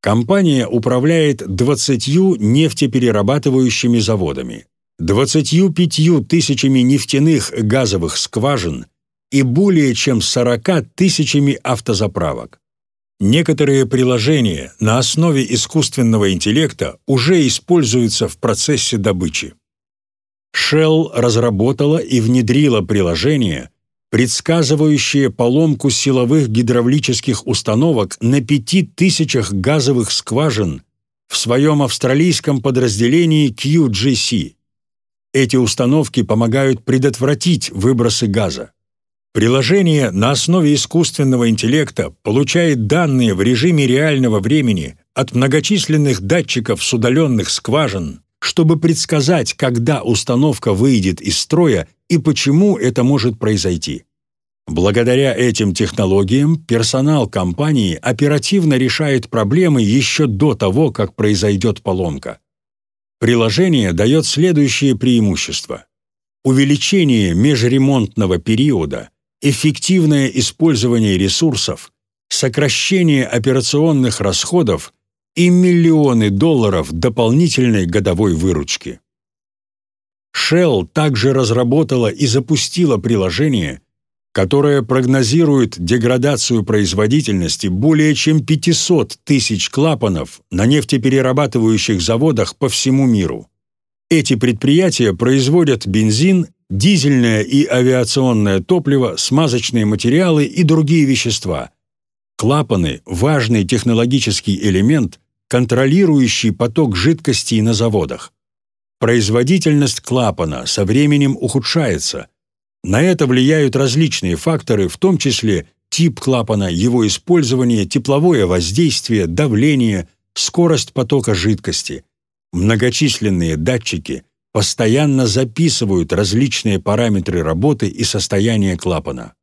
Компания управляет 20 нефтеперерабатывающими заводами, 25 тысячами нефтяных газовых скважин и более чем 40 тысячами автозаправок. Некоторые приложения на основе искусственного интеллекта уже используются в процессе добычи. Shell разработала и внедрила приложение, предсказывающее поломку силовых гидравлических установок на пяти тысячах газовых скважин в своем австралийском подразделении QGC. Эти установки помогают предотвратить выбросы газа. Приложение на основе искусственного интеллекта получает данные в режиме реального времени от многочисленных датчиков с удаленных скважин, чтобы предсказать, когда установка выйдет из строя и почему это может произойти. Благодаря этим технологиям персонал компании оперативно решает проблемы еще до того, как произойдет поломка. Приложение дает следующие преимущества. Увеличение межремонтного периода – эффективное использование ресурсов, сокращение операционных расходов и миллионы долларов дополнительной годовой выручки. Shell также разработала и запустила приложение, которое прогнозирует деградацию производительности более чем 500 тысяч клапанов на нефтеперерабатывающих заводах по всему миру. Эти предприятия производят бензин дизельное и авиационное топливо, смазочные материалы и другие вещества. Клапаны – важный технологический элемент, контролирующий поток жидкостей на заводах. Производительность клапана со временем ухудшается. На это влияют различные факторы, в том числе тип клапана, его использование, тепловое воздействие, давление, скорость потока жидкости. Многочисленные датчики – постоянно записывают различные параметры работы и состояния клапана.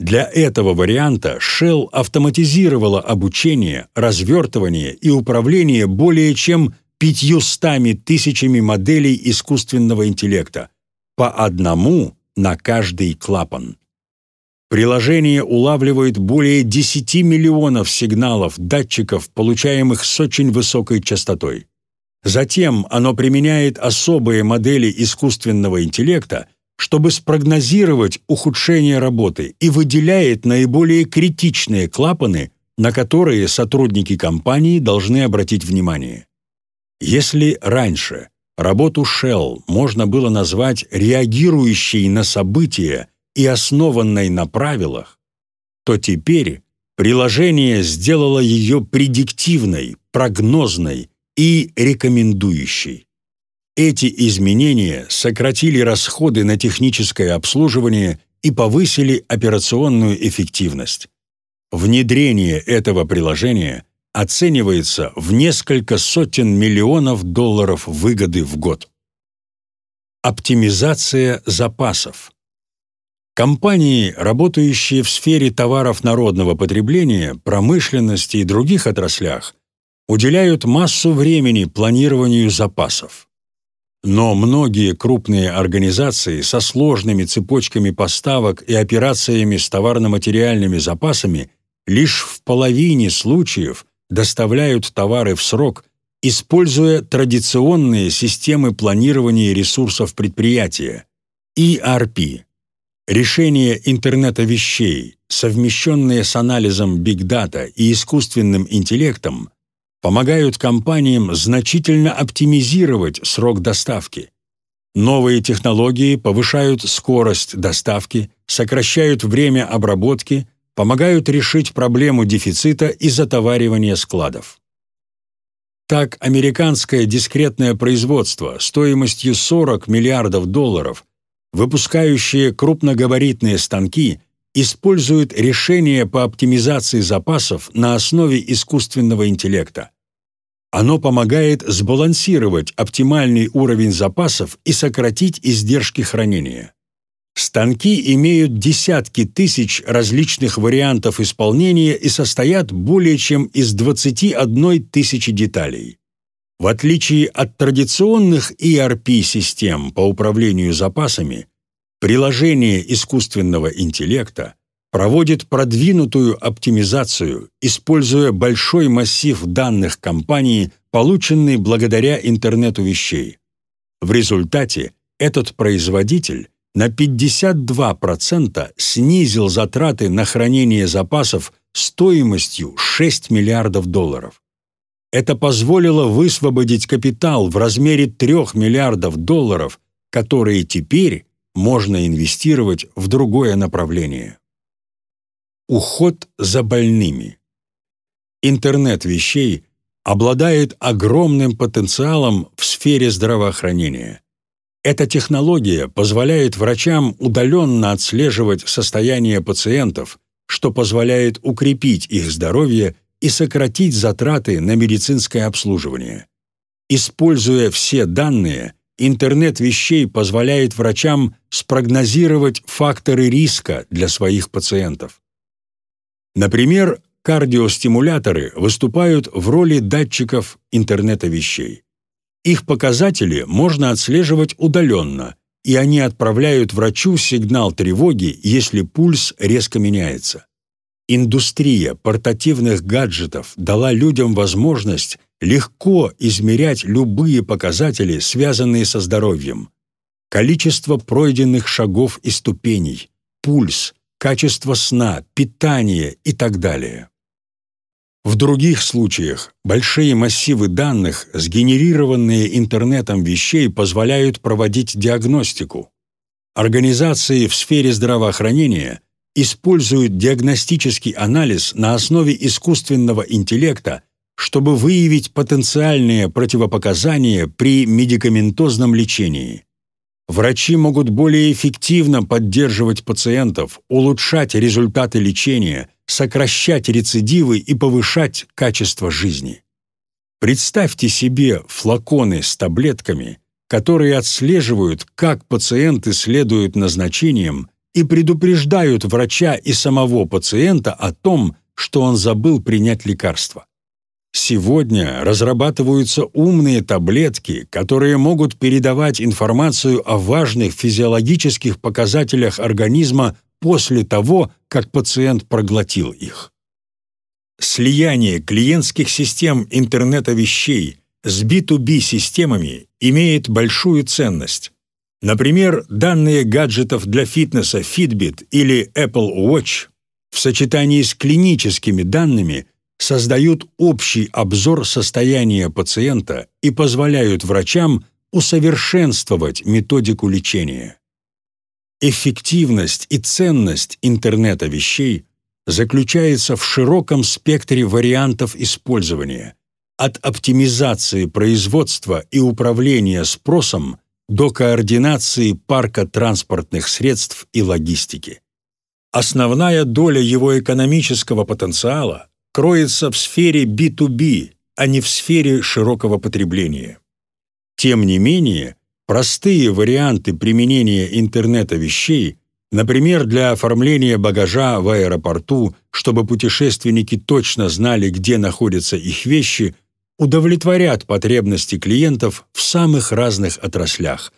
Для этого варианта Shell автоматизировала обучение, развертывание и управление более чем 500 тысячами моделей искусственного интеллекта, по одному на каждый клапан. Приложение улавливает более 10 миллионов сигналов датчиков, получаемых с очень высокой частотой. Затем оно применяет особые модели искусственного интеллекта, чтобы спрогнозировать ухудшение работы и выделяет наиболее критичные клапаны, на которые сотрудники компании должны обратить внимание. Если раньше работу Shell можно было назвать реагирующей на события и основанной на правилах, то теперь приложение сделало ее предиктивной, прогнозной и рекомендующей. Эти изменения сократили расходы на техническое обслуживание и повысили операционную эффективность. Внедрение этого приложения оценивается в несколько сотен миллионов долларов выгоды в год. Оптимизация запасов. Компании, работающие в сфере товаров народного потребления, промышленности и других отраслях, уделяют массу времени планированию запасов. Но многие крупные организации со сложными цепочками поставок и операциями с товарно-материальными запасами лишь в половине случаев доставляют товары в срок, используя традиционные системы планирования ресурсов предприятия – ERP Решения интернета вещей, совмещенные с анализом биг-дата и искусственным интеллектом, помогают компаниям значительно оптимизировать срок доставки. Новые технологии повышают скорость доставки, сокращают время обработки, помогают решить проблему дефицита и затоваривания складов. Так, американское дискретное производство стоимостью 40 миллиардов долларов – выпускающие крупногабаритные станки, используют решения по оптимизации запасов на основе искусственного интеллекта. Оно помогает сбалансировать оптимальный уровень запасов и сократить издержки хранения. Станки имеют десятки тысяч различных вариантов исполнения и состоят более чем из 21 тысячи деталей. В отличие от традиционных ERP-систем по управлению запасами, приложение искусственного интеллекта проводит продвинутую оптимизацию, используя большой массив данных компании, полученный благодаря интернету вещей. В результате этот производитель на 52% снизил затраты на хранение запасов стоимостью 6 миллиардов долларов. Это позволило высвободить капитал в размере 3 миллиардов долларов, которые теперь можно инвестировать в другое направление. Уход за больными. Интернет вещей обладает огромным потенциалом в сфере здравоохранения. Эта технология позволяет врачам удаленно отслеживать состояние пациентов, что позволяет укрепить их здоровье и сократить затраты на медицинское обслуживание. Используя все данные, интернет вещей позволяет врачам спрогнозировать факторы риска для своих пациентов. Например, кардиостимуляторы выступают в роли датчиков интернета вещей. Их показатели можно отслеживать удаленно, и они отправляют врачу сигнал тревоги, если пульс резко меняется. Индустрия портативных гаджетов дала людям возможность легко измерять любые показатели, связанные со здоровьем. Количество пройденных шагов и ступеней, пульс, качество сна, питание и так далее. В других случаях большие массивы данных, сгенерированные интернетом вещей, позволяют проводить диагностику. Организации в сфере здравоохранения – используют диагностический анализ на основе искусственного интеллекта, чтобы выявить потенциальные противопоказания при медикаментозном лечении. Врачи могут более эффективно поддерживать пациентов, улучшать результаты лечения, сокращать рецидивы и повышать качество жизни. Представьте себе флаконы с таблетками, которые отслеживают, как пациенты следуют назначениям и предупреждают врача и самого пациента о том, что он забыл принять лекарство. Сегодня разрабатываются умные таблетки, которые могут передавать информацию о важных физиологических показателях организма после того, как пациент проглотил их. Слияние клиентских систем интернета вещей с B2B-системами имеет большую ценность. Например, данные гаджетов для фитнеса Fitbit или Apple Watch в сочетании с клиническими данными создают общий обзор состояния пациента и позволяют врачам усовершенствовать методику лечения. Эффективность и ценность интернета вещей заключается в широком спектре вариантов использования, от оптимизации производства и управления спросом до координации парка транспортных средств и логистики. Основная доля его экономического потенциала кроется в сфере B2B, а не в сфере широкого потребления. Тем не менее, простые варианты применения интернета вещей, например, для оформления багажа в аэропорту, чтобы путешественники точно знали, где находятся их вещи, удовлетворят потребности клиентов в самых разных отраслях.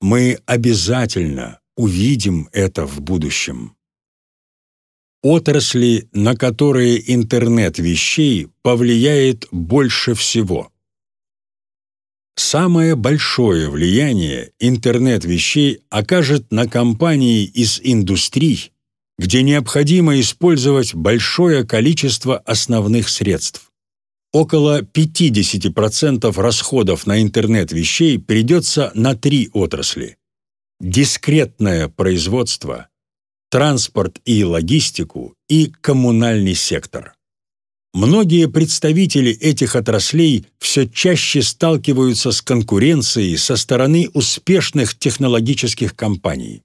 Мы обязательно увидим это в будущем. Отрасли, на которые интернет вещей повлияет больше всего. Самое большое влияние интернет вещей окажет на компании из индустрий, где необходимо использовать большое количество основных средств. Около 50% расходов на интернет вещей придется на три отрасли. Дискретное производство, транспорт и логистику и коммунальный сектор. Многие представители этих отраслей все чаще сталкиваются с конкуренцией со стороны успешных технологических компаний.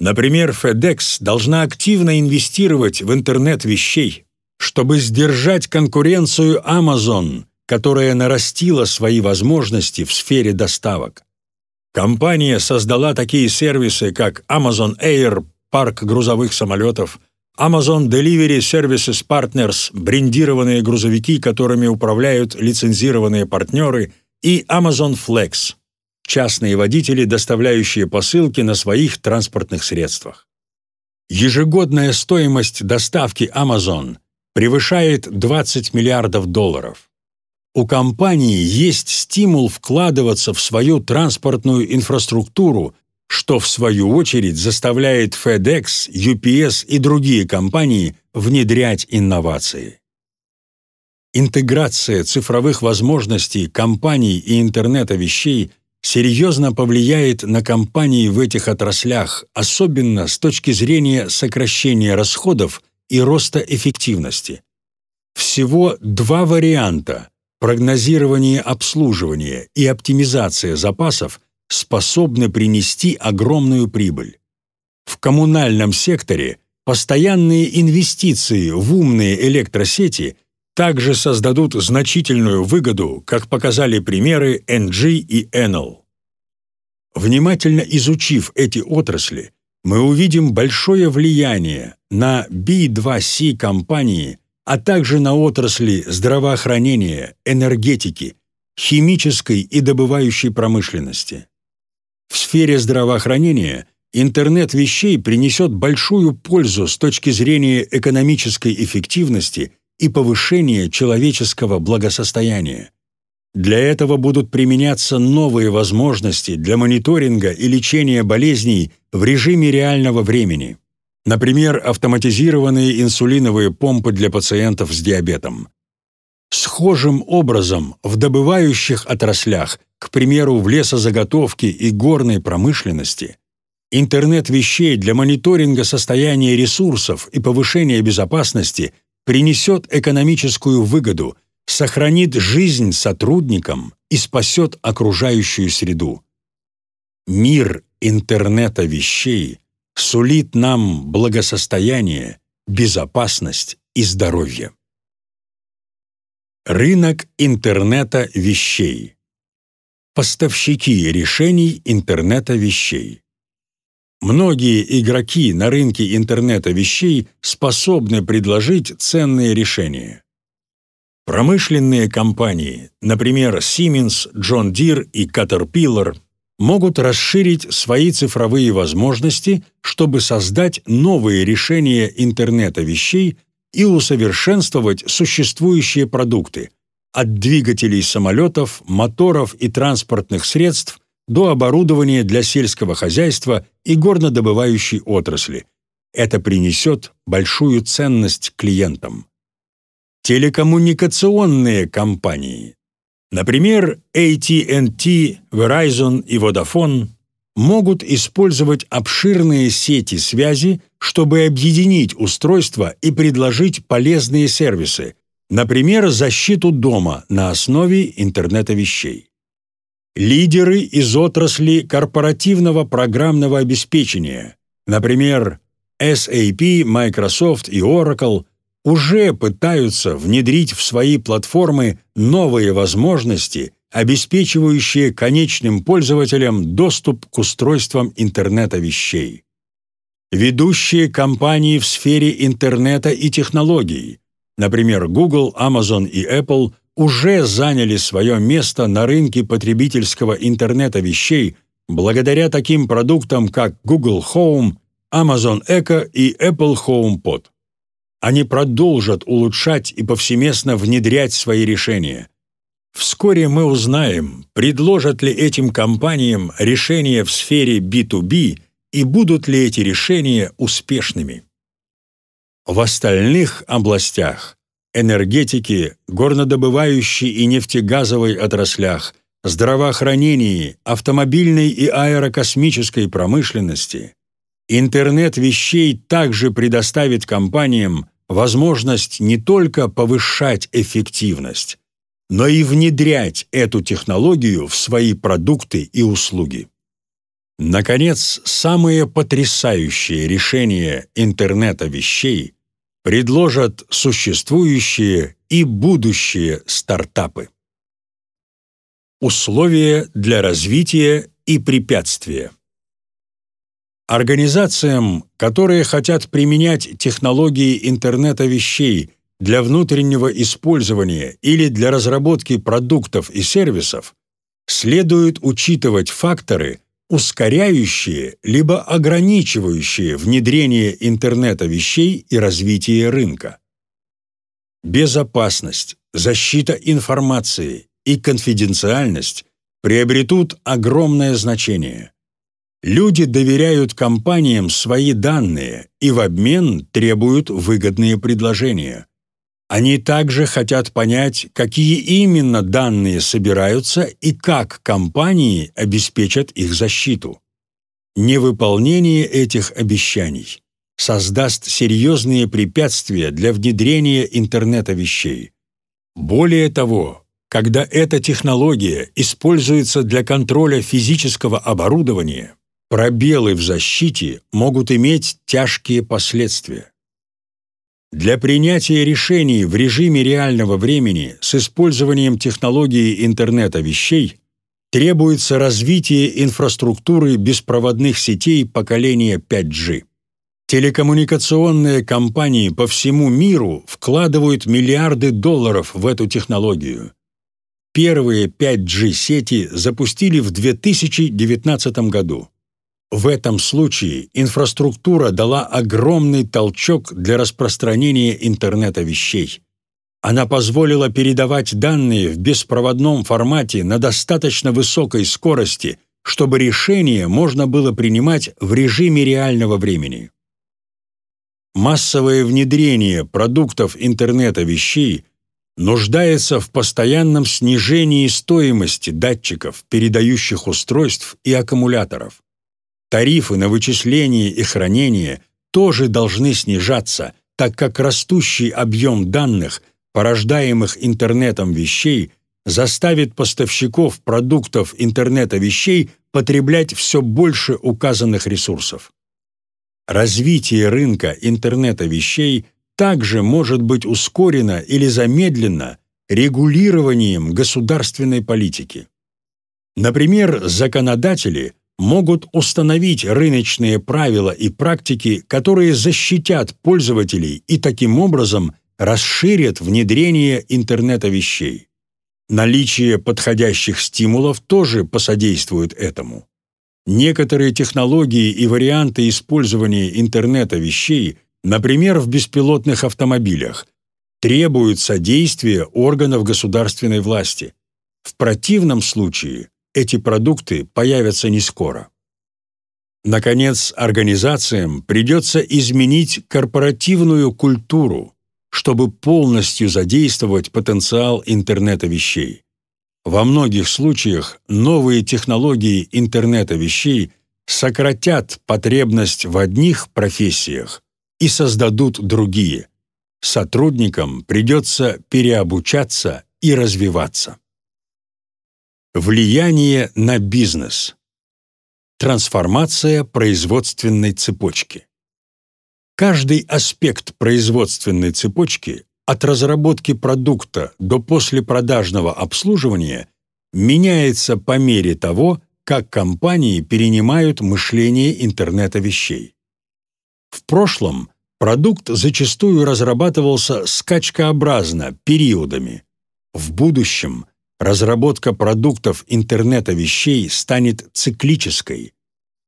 Например, FedEx должна активно инвестировать в интернет вещей, чтобы сдержать конкуренцию Amazon, которая нарастила свои возможности в сфере доставок. Компания создала такие сервисы, как Amazon Air, парк грузовых самолетов, Amazon Delivery Services Partners, брендированные грузовики, которыми управляют лицензированные партнеры, и Amazon Flex, частные водители, доставляющие посылки на своих транспортных средствах. Ежегодная стоимость доставки Amazon превышает 20 миллиардов долларов. У компании есть стимул вкладываться в свою транспортную инфраструктуру что в свою очередь заставляет FedEx, UPS и другие компании внедрять инновации. Интеграция цифровых возможностей компаний и интернета вещей серьезно повлияет на компании в этих отраслях, особенно с точки зрения сокращения расходов и роста эффективности. Всего два варианта – прогнозирование обслуживания и оптимизация запасов – способны принести огромную прибыль. В коммунальном секторе постоянные инвестиции в умные электросети также создадут значительную выгоду, как показали примеры NG и Enel. Внимательно изучив эти отрасли, мы увидим большое влияние на B2C компании, а также на отрасли здравоохранения, энергетики, химической и добывающей промышленности. В сфере здравоохранения интернет вещей принесет большую пользу с точки зрения экономической эффективности и повышения человеческого благосостояния. Для этого будут применяться новые возможности для мониторинга и лечения болезней в режиме реального времени. Например, автоматизированные инсулиновые помпы для пациентов с диабетом. Схожим образом в добывающих отраслях к примеру, в лесозаготовке и горной промышленности, интернет вещей для мониторинга состояния ресурсов и повышения безопасности принесет экономическую выгоду, сохранит жизнь сотрудникам и спасет окружающую среду. Мир интернета вещей сулит нам благосостояние, безопасность и здоровье. Рынок интернета вещей поставщики решений интернета вещей. Многие игроки на рынке интернета вещей способны предложить ценные решения. Промышленные компании, например, Siemens, John Deere и Caterpillar, могут расширить свои цифровые возможности, чтобы создать новые решения интернета вещей и усовершенствовать существующие продукты от двигателей самолетов, моторов и транспортных средств до оборудования для сельского хозяйства и горнодобывающей отрасли. Это принесет большую ценность клиентам. Телекоммуникационные компании Например, AT&T, Verizon и Vodafone могут использовать обширные сети связи, чтобы объединить устройства и предложить полезные сервисы, например, защиту дома на основе интернета вещей. Лидеры из отрасли корпоративного программного обеспечения, например, SAP, Microsoft и Oracle, уже пытаются внедрить в свои платформы новые возможности, обеспечивающие конечным пользователям доступ к устройствам интернета вещей. Ведущие компании в сфере интернета и технологий, например, Google, Amazon и Apple, уже заняли свое место на рынке потребительского интернета вещей благодаря таким продуктам, как Google Home, Amazon Echo и Apple HomePod. Они продолжат улучшать и повсеместно внедрять свои решения. Вскоре мы узнаем, предложат ли этим компаниям решения в сфере B2B и будут ли эти решения успешными. В остальных областях энергетики, горнодобывающей и нефтегазовой отраслях, здравоохранении, автомобильной и аэрокосмической промышленности интернет вещей также предоставит компаниям возможность не только повышать эффективность, но и внедрять эту технологию в свои продукты и услуги. Наконец, самые потрясающие решения интернета вещей предложат существующие и будущие стартапы. Условия для развития и препятствия. Организациям, которые хотят применять технологии интернета вещей для внутреннего использования или для разработки продуктов и сервисов, следует учитывать факторы, ускоряющие либо ограничивающие внедрение интернета вещей и развитие рынка. Безопасность, защита информации и конфиденциальность приобретут огромное значение. Люди доверяют компаниям свои данные и в обмен требуют выгодные предложения. Они также хотят понять, какие именно данные собираются и как компании обеспечат их защиту. Невыполнение этих обещаний создаст серьезные препятствия для внедрения интернета вещей. Более того, когда эта технология используется для контроля физического оборудования, Пробелы в защите могут иметь тяжкие последствия. Для принятия решений в режиме реального времени с использованием технологии интернета вещей требуется развитие инфраструктуры беспроводных сетей поколения 5G. Телекоммуникационные компании по всему миру вкладывают миллиарды долларов в эту технологию. Первые 5G-сети запустили в 2019 году. В этом случае инфраструктура дала огромный толчок для распространения интернета вещей. Она позволила передавать данные в беспроводном формате на достаточно высокой скорости, чтобы решение можно было принимать в режиме реального времени. Массовое внедрение продуктов интернета вещей нуждается в постоянном снижении стоимости датчиков, передающих устройств и аккумуляторов. Тарифы на вычисление и хранение тоже должны снижаться, так как растущий объем данных, порождаемых интернетом вещей, заставит поставщиков продуктов интернета вещей потреблять все больше указанных ресурсов. Развитие рынка интернета вещей также может быть ускорено или замедлено регулированием государственной политики. Например, законодатели могут установить рыночные правила и практики, которые защитят пользователей и таким образом расширят внедрение интернета вещей. Наличие подходящих стимулов тоже посодействует этому. Некоторые технологии и варианты использования интернета вещей, например, в беспилотных автомобилях, требуют содействия органов государственной власти. В противном случае эти продукты появятся не скоро. Наконец, организациям придется изменить корпоративную культуру, чтобы полностью задействовать потенциал интернета вещей. Во многих случаях новые технологии интернета вещей сократят потребность в одних профессиях и создадут другие. Сотрудникам придется переобучаться и развиваться. Влияние на бизнес. Трансформация производственной цепочки. Каждый аспект производственной цепочки от разработки продукта до послепродажного обслуживания меняется по мере того, как компании перенимают мышление интернета вещей. В прошлом продукт зачастую разрабатывался скачкообразно, периодами. В будущем разработка продуктов интернета вещей станет циклической.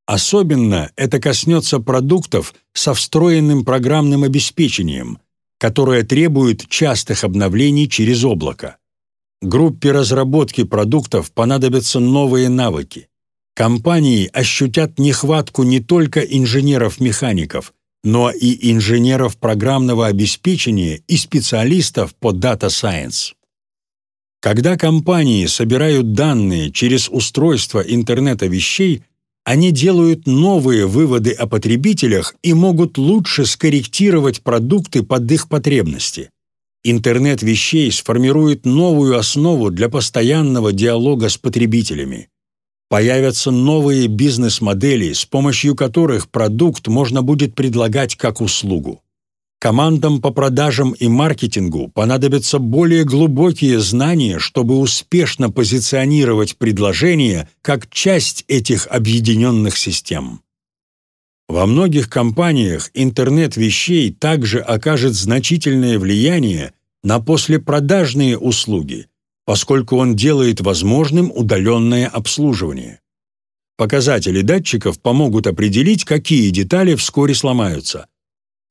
Особенно это коснется продуктов со встроенным программным обеспечением, которое требует частых обновлений через облако. Группе разработки продуктов понадобятся новые навыки. Компании ощутят нехватку не только инженеров-механиков, но и инженеров программного обеспечения и специалистов по Data Science. Когда компании собирают данные через устройство интернета вещей, они делают новые выводы о потребителях и могут лучше скорректировать продукты под их потребности. Интернет вещей сформирует новую основу для постоянного диалога с потребителями. Появятся новые бизнес-модели, с помощью которых продукт можно будет предлагать как услугу. Командам по продажам и маркетингу понадобятся более глубокие знания, чтобы успешно позиционировать предложение как часть этих объединенных систем. Во многих компаниях интернет вещей также окажет значительное влияние на послепродажные услуги, поскольку он делает возможным удаленное обслуживание. Показатели датчиков помогут определить, какие детали вскоре сломаются –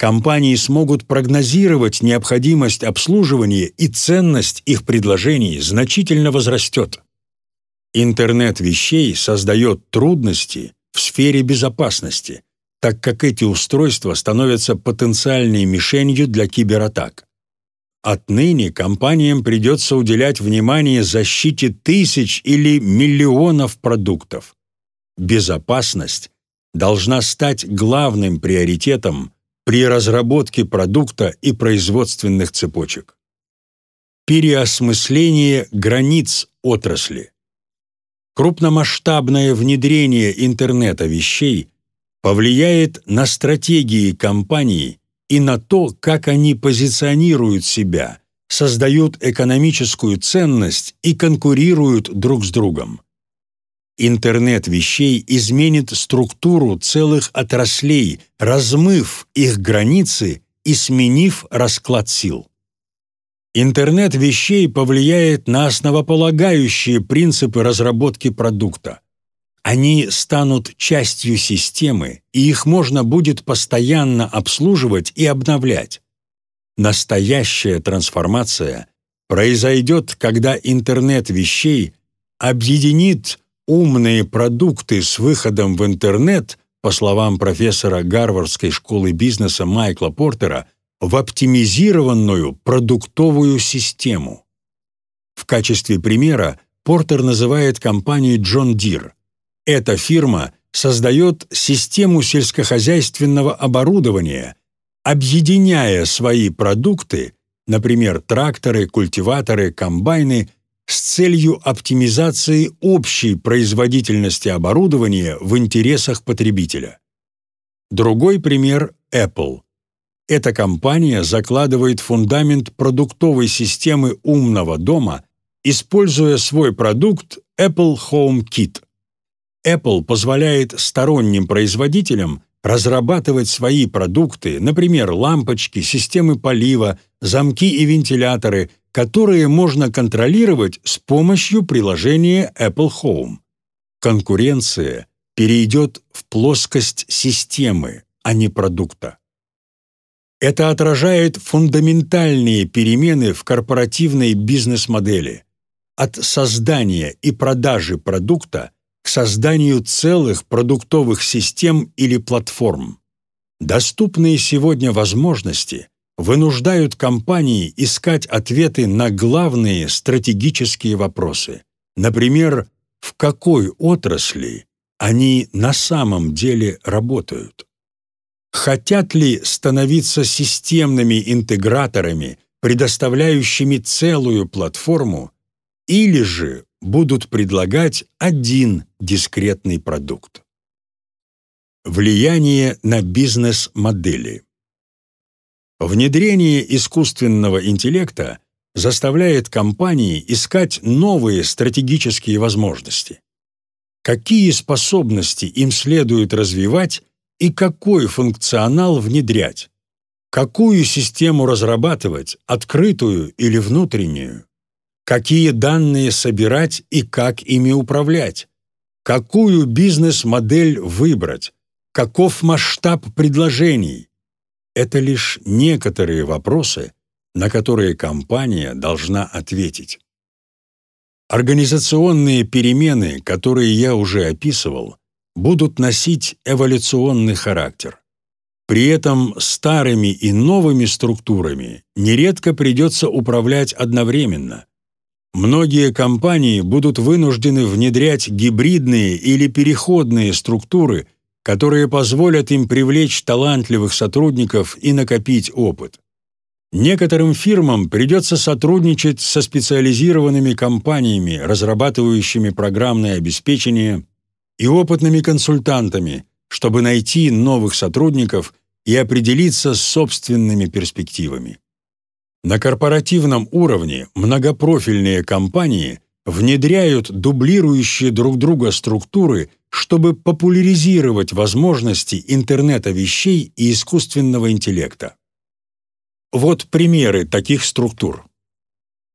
компании смогут прогнозировать необходимость обслуживания и ценность их предложений значительно возрастет. Интернет вещей создает трудности в сфере безопасности, так как эти устройства становятся потенциальной мишенью для кибератак. Отныне компаниям придется уделять внимание защите тысяч или миллионов продуктов. Безопасность должна стать главным приоритетом при разработке продукта и производственных цепочек. Переосмысление границ отрасли. Крупномасштабное внедрение интернета вещей повлияет на стратегии компаний и на то, как они позиционируют себя, создают экономическую ценность и конкурируют друг с другом. Интернет вещей изменит структуру целых отраслей, размыв их границы и сменив расклад сил. Интернет вещей повлияет на основополагающие принципы разработки продукта. Они станут частью системы, и их можно будет постоянно обслуживать и обновлять. Настоящая трансформация произойдет, когда интернет вещей объединит умные продукты с выходом в интернет, по словам профессора Гарвардской школы бизнеса Майкла Портера, в оптимизированную продуктовую систему. В качестве примера Портер называет компанию John Deere. Эта фирма создает систему сельскохозяйственного оборудования, объединяя свои продукты, например, тракторы, культиваторы, комбайны – с целью оптимизации общей производительности оборудования в интересах потребителя. Другой пример – Apple. Эта компания закладывает фундамент продуктовой системы умного дома, используя свой продукт Apple Home Kit. Apple позволяет сторонним производителям разрабатывать свои продукты, например, лампочки, системы полива, замки и вентиляторы – которые можно контролировать с помощью приложения Apple Home. Конкуренция перейдет в плоскость системы, а не продукта. Это отражает фундаментальные перемены в корпоративной бизнес-модели от создания и продажи продукта к созданию целых продуктовых систем или платформ. Доступные сегодня возможности вынуждают компании искать ответы на главные стратегические вопросы. Например, в какой отрасли они на самом деле работают. Хотят ли становиться системными интеграторами, предоставляющими целую платформу, или же будут предлагать один дискретный продукт. Влияние на бизнес-модели. Внедрение искусственного интеллекта заставляет компании искать новые стратегические возможности. Какие способности им следует развивать и какой функционал внедрять? Какую систему разрабатывать, открытую или внутреннюю? Какие данные собирать и как ими управлять? Какую бизнес-модель выбрать? Каков масштаб предложений? Это лишь некоторые вопросы, на которые компания должна ответить. Организационные перемены, которые я уже описывал, будут носить эволюционный характер. При этом старыми и новыми структурами нередко придется управлять одновременно. Многие компании будут вынуждены внедрять гибридные или переходные структуры – которые позволят им привлечь талантливых сотрудников и накопить опыт. Некоторым фирмам придется сотрудничать со специализированными компаниями, разрабатывающими программное обеспечение, и опытными консультантами, чтобы найти новых сотрудников и определиться с собственными перспективами. На корпоративном уровне многопрофильные компании внедряют дублирующие друг друга структуры – чтобы популяризировать возможности интернета вещей и искусственного интеллекта. Вот примеры таких структур.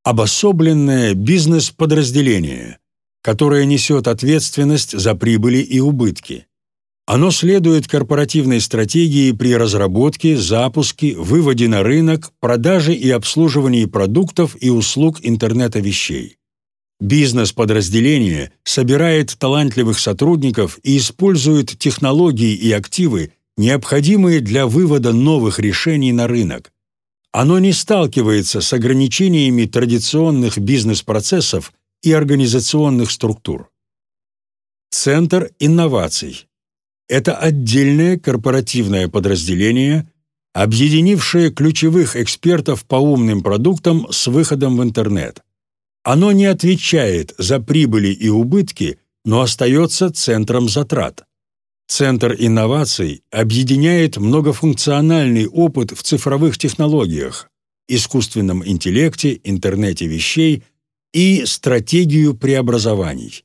Обособленное бизнес-подразделение, которое несет ответственность за прибыли и убытки. Оно следует корпоративной стратегии при разработке, запуске, выводе на рынок, продаже и обслуживании продуктов и услуг интернета вещей. Бизнес-подразделение собирает талантливых сотрудников и использует технологии и активы, необходимые для вывода новых решений на рынок. Оно не сталкивается с ограничениями традиционных бизнес-процессов и организационных структур. Центр инноваций – это отдельное корпоративное подразделение, объединившее ключевых экспертов по умным продуктам с выходом в интернет. Оно не отвечает за прибыли и убытки, но остается центром затрат. Центр инноваций объединяет многофункциональный опыт в цифровых технологиях, искусственном интеллекте, интернете вещей и стратегию преобразований.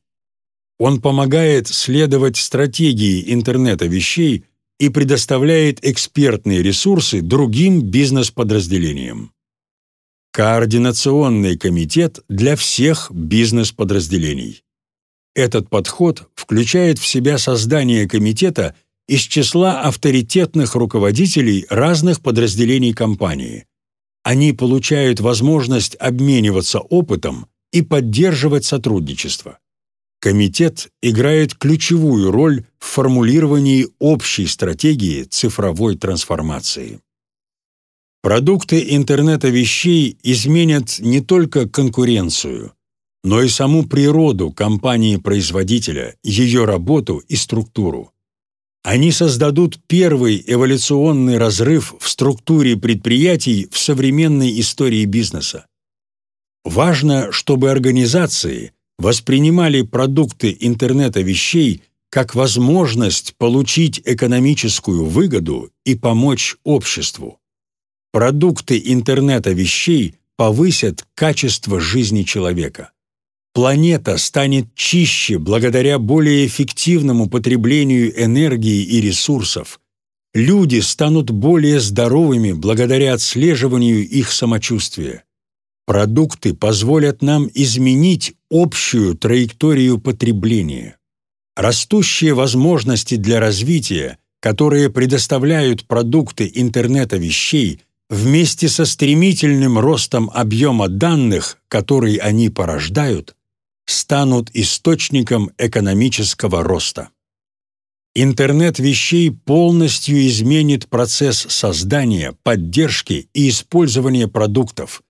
Он помогает следовать стратегии интернета вещей и предоставляет экспертные ресурсы другим бизнес-подразделениям. Координационный комитет для всех бизнес-подразделений. Этот подход включает в себя создание комитета из числа авторитетных руководителей разных подразделений компании. Они получают возможность обмениваться опытом и поддерживать сотрудничество. Комитет играет ключевую роль в формулировании общей стратегии цифровой трансформации. Продукты интернета вещей изменят не только конкуренцию, но и саму природу компании-производителя, ее работу и структуру. Они создадут первый эволюционный разрыв в структуре предприятий в современной истории бизнеса. Важно, чтобы организации воспринимали продукты интернета вещей как возможность получить экономическую выгоду и помочь обществу. Продукты интернета вещей повысят качество жизни человека. Планета станет чище благодаря более эффективному потреблению энергии и ресурсов. Люди станут более здоровыми благодаря отслеживанию их самочувствия. Продукты позволят нам изменить общую траекторию потребления. Растущие возможности для развития, которые предоставляют продукты интернета вещей, вместе со стремительным ростом объема данных, который они порождают, станут источником экономического роста. Интернет вещей полностью изменит процесс создания, поддержки и использования продуктов,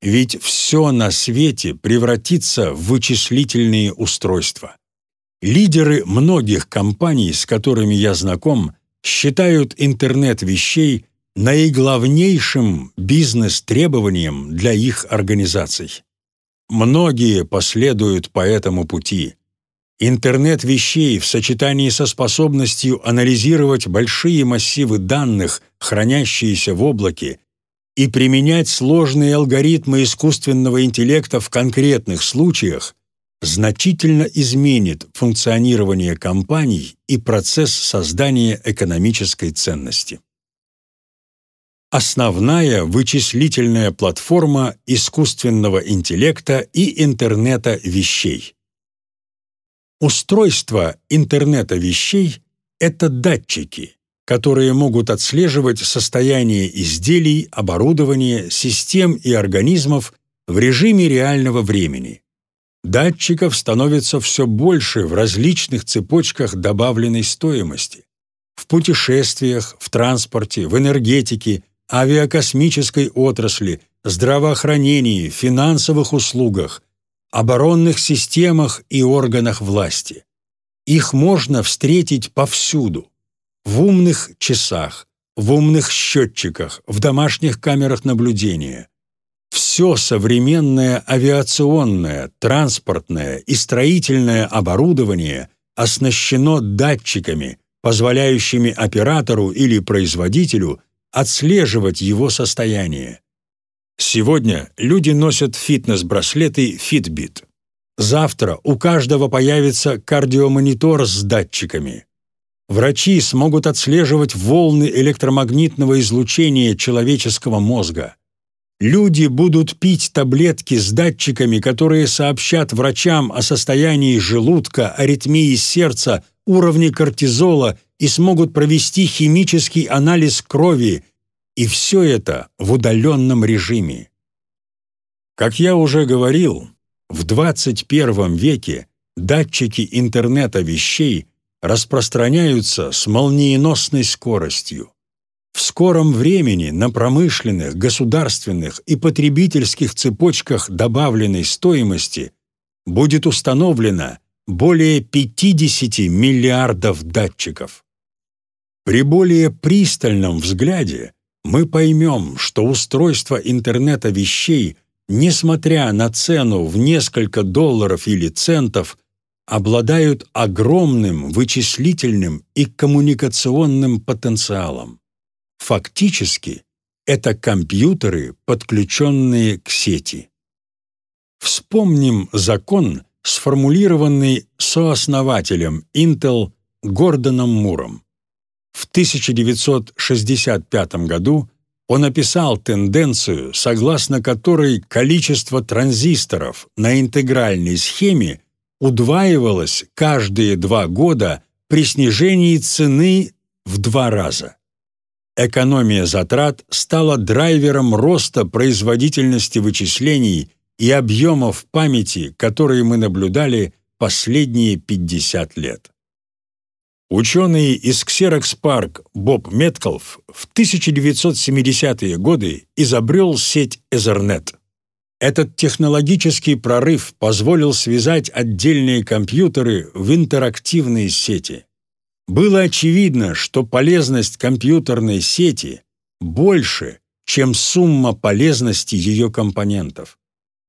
ведь все на свете превратится в вычислительные устройства. Лидеры многих компаний, с которыми я знаком, считают интернет вещей наиглавнейшим бизнес-требованием для их организаций. Многие последуют по этому пути. Интернет вещей в сочетании со способностью анализировать большие массивы данных, хранящиеся в облаке, и применять сложные алгоритмы искусственного интеллекта в конкретных случаях значительно изменит функционирование компаний и процесс создания экономической ценности основная вычислительная платформа искусственного интеллекта и интернета вещей. Устройство интернета вещей — это датчики, которые могут отслеживать состояние изделий, оборудования, систем и организмов в режиме реального времени. Датчиков становится все больше в различных цепочках добавленной стоимости. В путешествиях, в транспорте, в энергетике — авиакосмической отрасли, здравоохранении, финансовых услугах, оборонных системах и органах власти. Их можно встретить повсюду. В умных часах, в умных счетчиках, в домашних камерах наблюдения. Все современное авиационное, транспортное и строительное оборудование оснащено датчиками, позволяющими оператору или производителю отслеживать его состояние. Сегодня люди носят фитнес-браслеты Fitbit. Завтра у каждого появится кардиомонитор с датчиками. Врачи смогут отслеживать волны электромагнитного излучения человеческого мозга. Люди будут пить таблетки с датчиками, которые сообщат врачам о состоянии желудка, аритмии сердца, уровне кортизола и смогут провести химический анализ крови, и все это в удаленном режиме. Как я уже говорил, в 21 веке датчики интернета вещей распространяются с молниеносной скоростью. В скором времени на промышленных, государственных и потребительских цепочках добавленной стоимости будет установлено более 50 миллиардов датчиков. При более пристальном взгляде мы поймем, что устройство интернета вещей, несмотря на цену в несколько долларов или центов, обладают огромным вычислительным и коммуникационным потенциалом. Фактически, это компьютеры, подключенные к сети. Вспомним закон, сформулированный сооснователем Intel Гордоном Муром. В 1965 году он описал тенденцию, согласно которой количество транзисторов на интегральной схеме удваивалось каждые два года при снижении цены в два раза. Экономия затрат стала драйвером роста производительности вычислений и объемов памяти, которые мы наблюдали последние 50 лет. Ученый из Xerox Park Боб Меткалф в 1970-е годы изобрел сеть Ethernet. Этот технологический прорыв позволил связать отдельные компьютеры в интерактивные сети. Было очевидно, что полезность компьютерной сети больше, чем сумма полезности ее компонентов.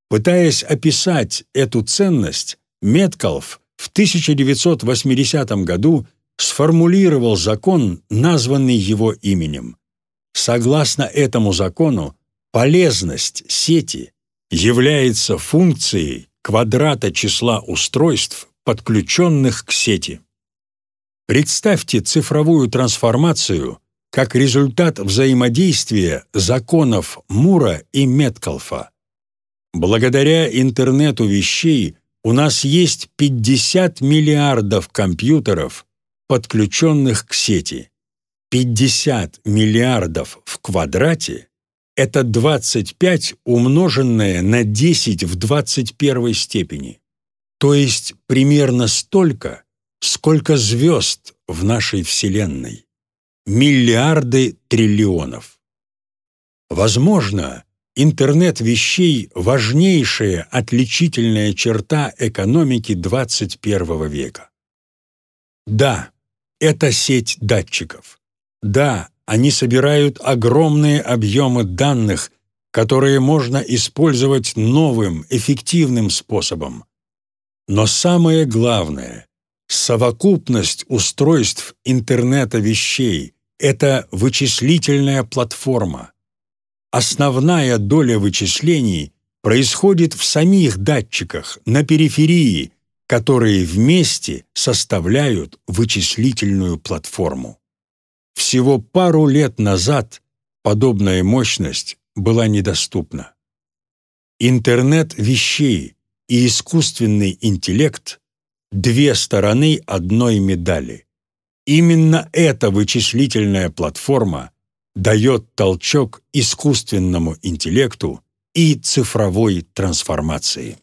Пытаясь описать эту ценность, Меткалф в 1980 году сформулировал закон, названный его именем. Согласно этому закону, полезность сети является функцией квадрата числа устройств, подключенных к сети. Представьте цифровую трансформацию как результат взаимодействия законов Мура и Меткалфа. Благодаря интернету вещей у нас есть 50 миллиардов компьютеров, подключенных к сети. 50 миллиардов в квадрате – это 25 умноженное на 10 в 21 степени, то есть примерно столько, сколько звезд в нашей Вселенной. Миллиарды триллионов. Возможно, интернет вещей – важнейшая отличительная черта экономики 21 века. Да, это сеть датчиков. Да, они собирают огромные объемы данных, которые можно использовать новым, эффективным способом. Но самое главное — совокупность устройств интернета вещей — это вычислительная платформа. Основная доля вычислений происходит в самих датчиках, на периферии, которые вместе составляют вычислительную платформу. Всего пару лет назад подобная мощность была недоступна. Интернет вещей и искусственный интеллект – две стороны одной медали. Именно эта вычислительная платформа дает толчок искусственному интеллекту и цифровой трансформации.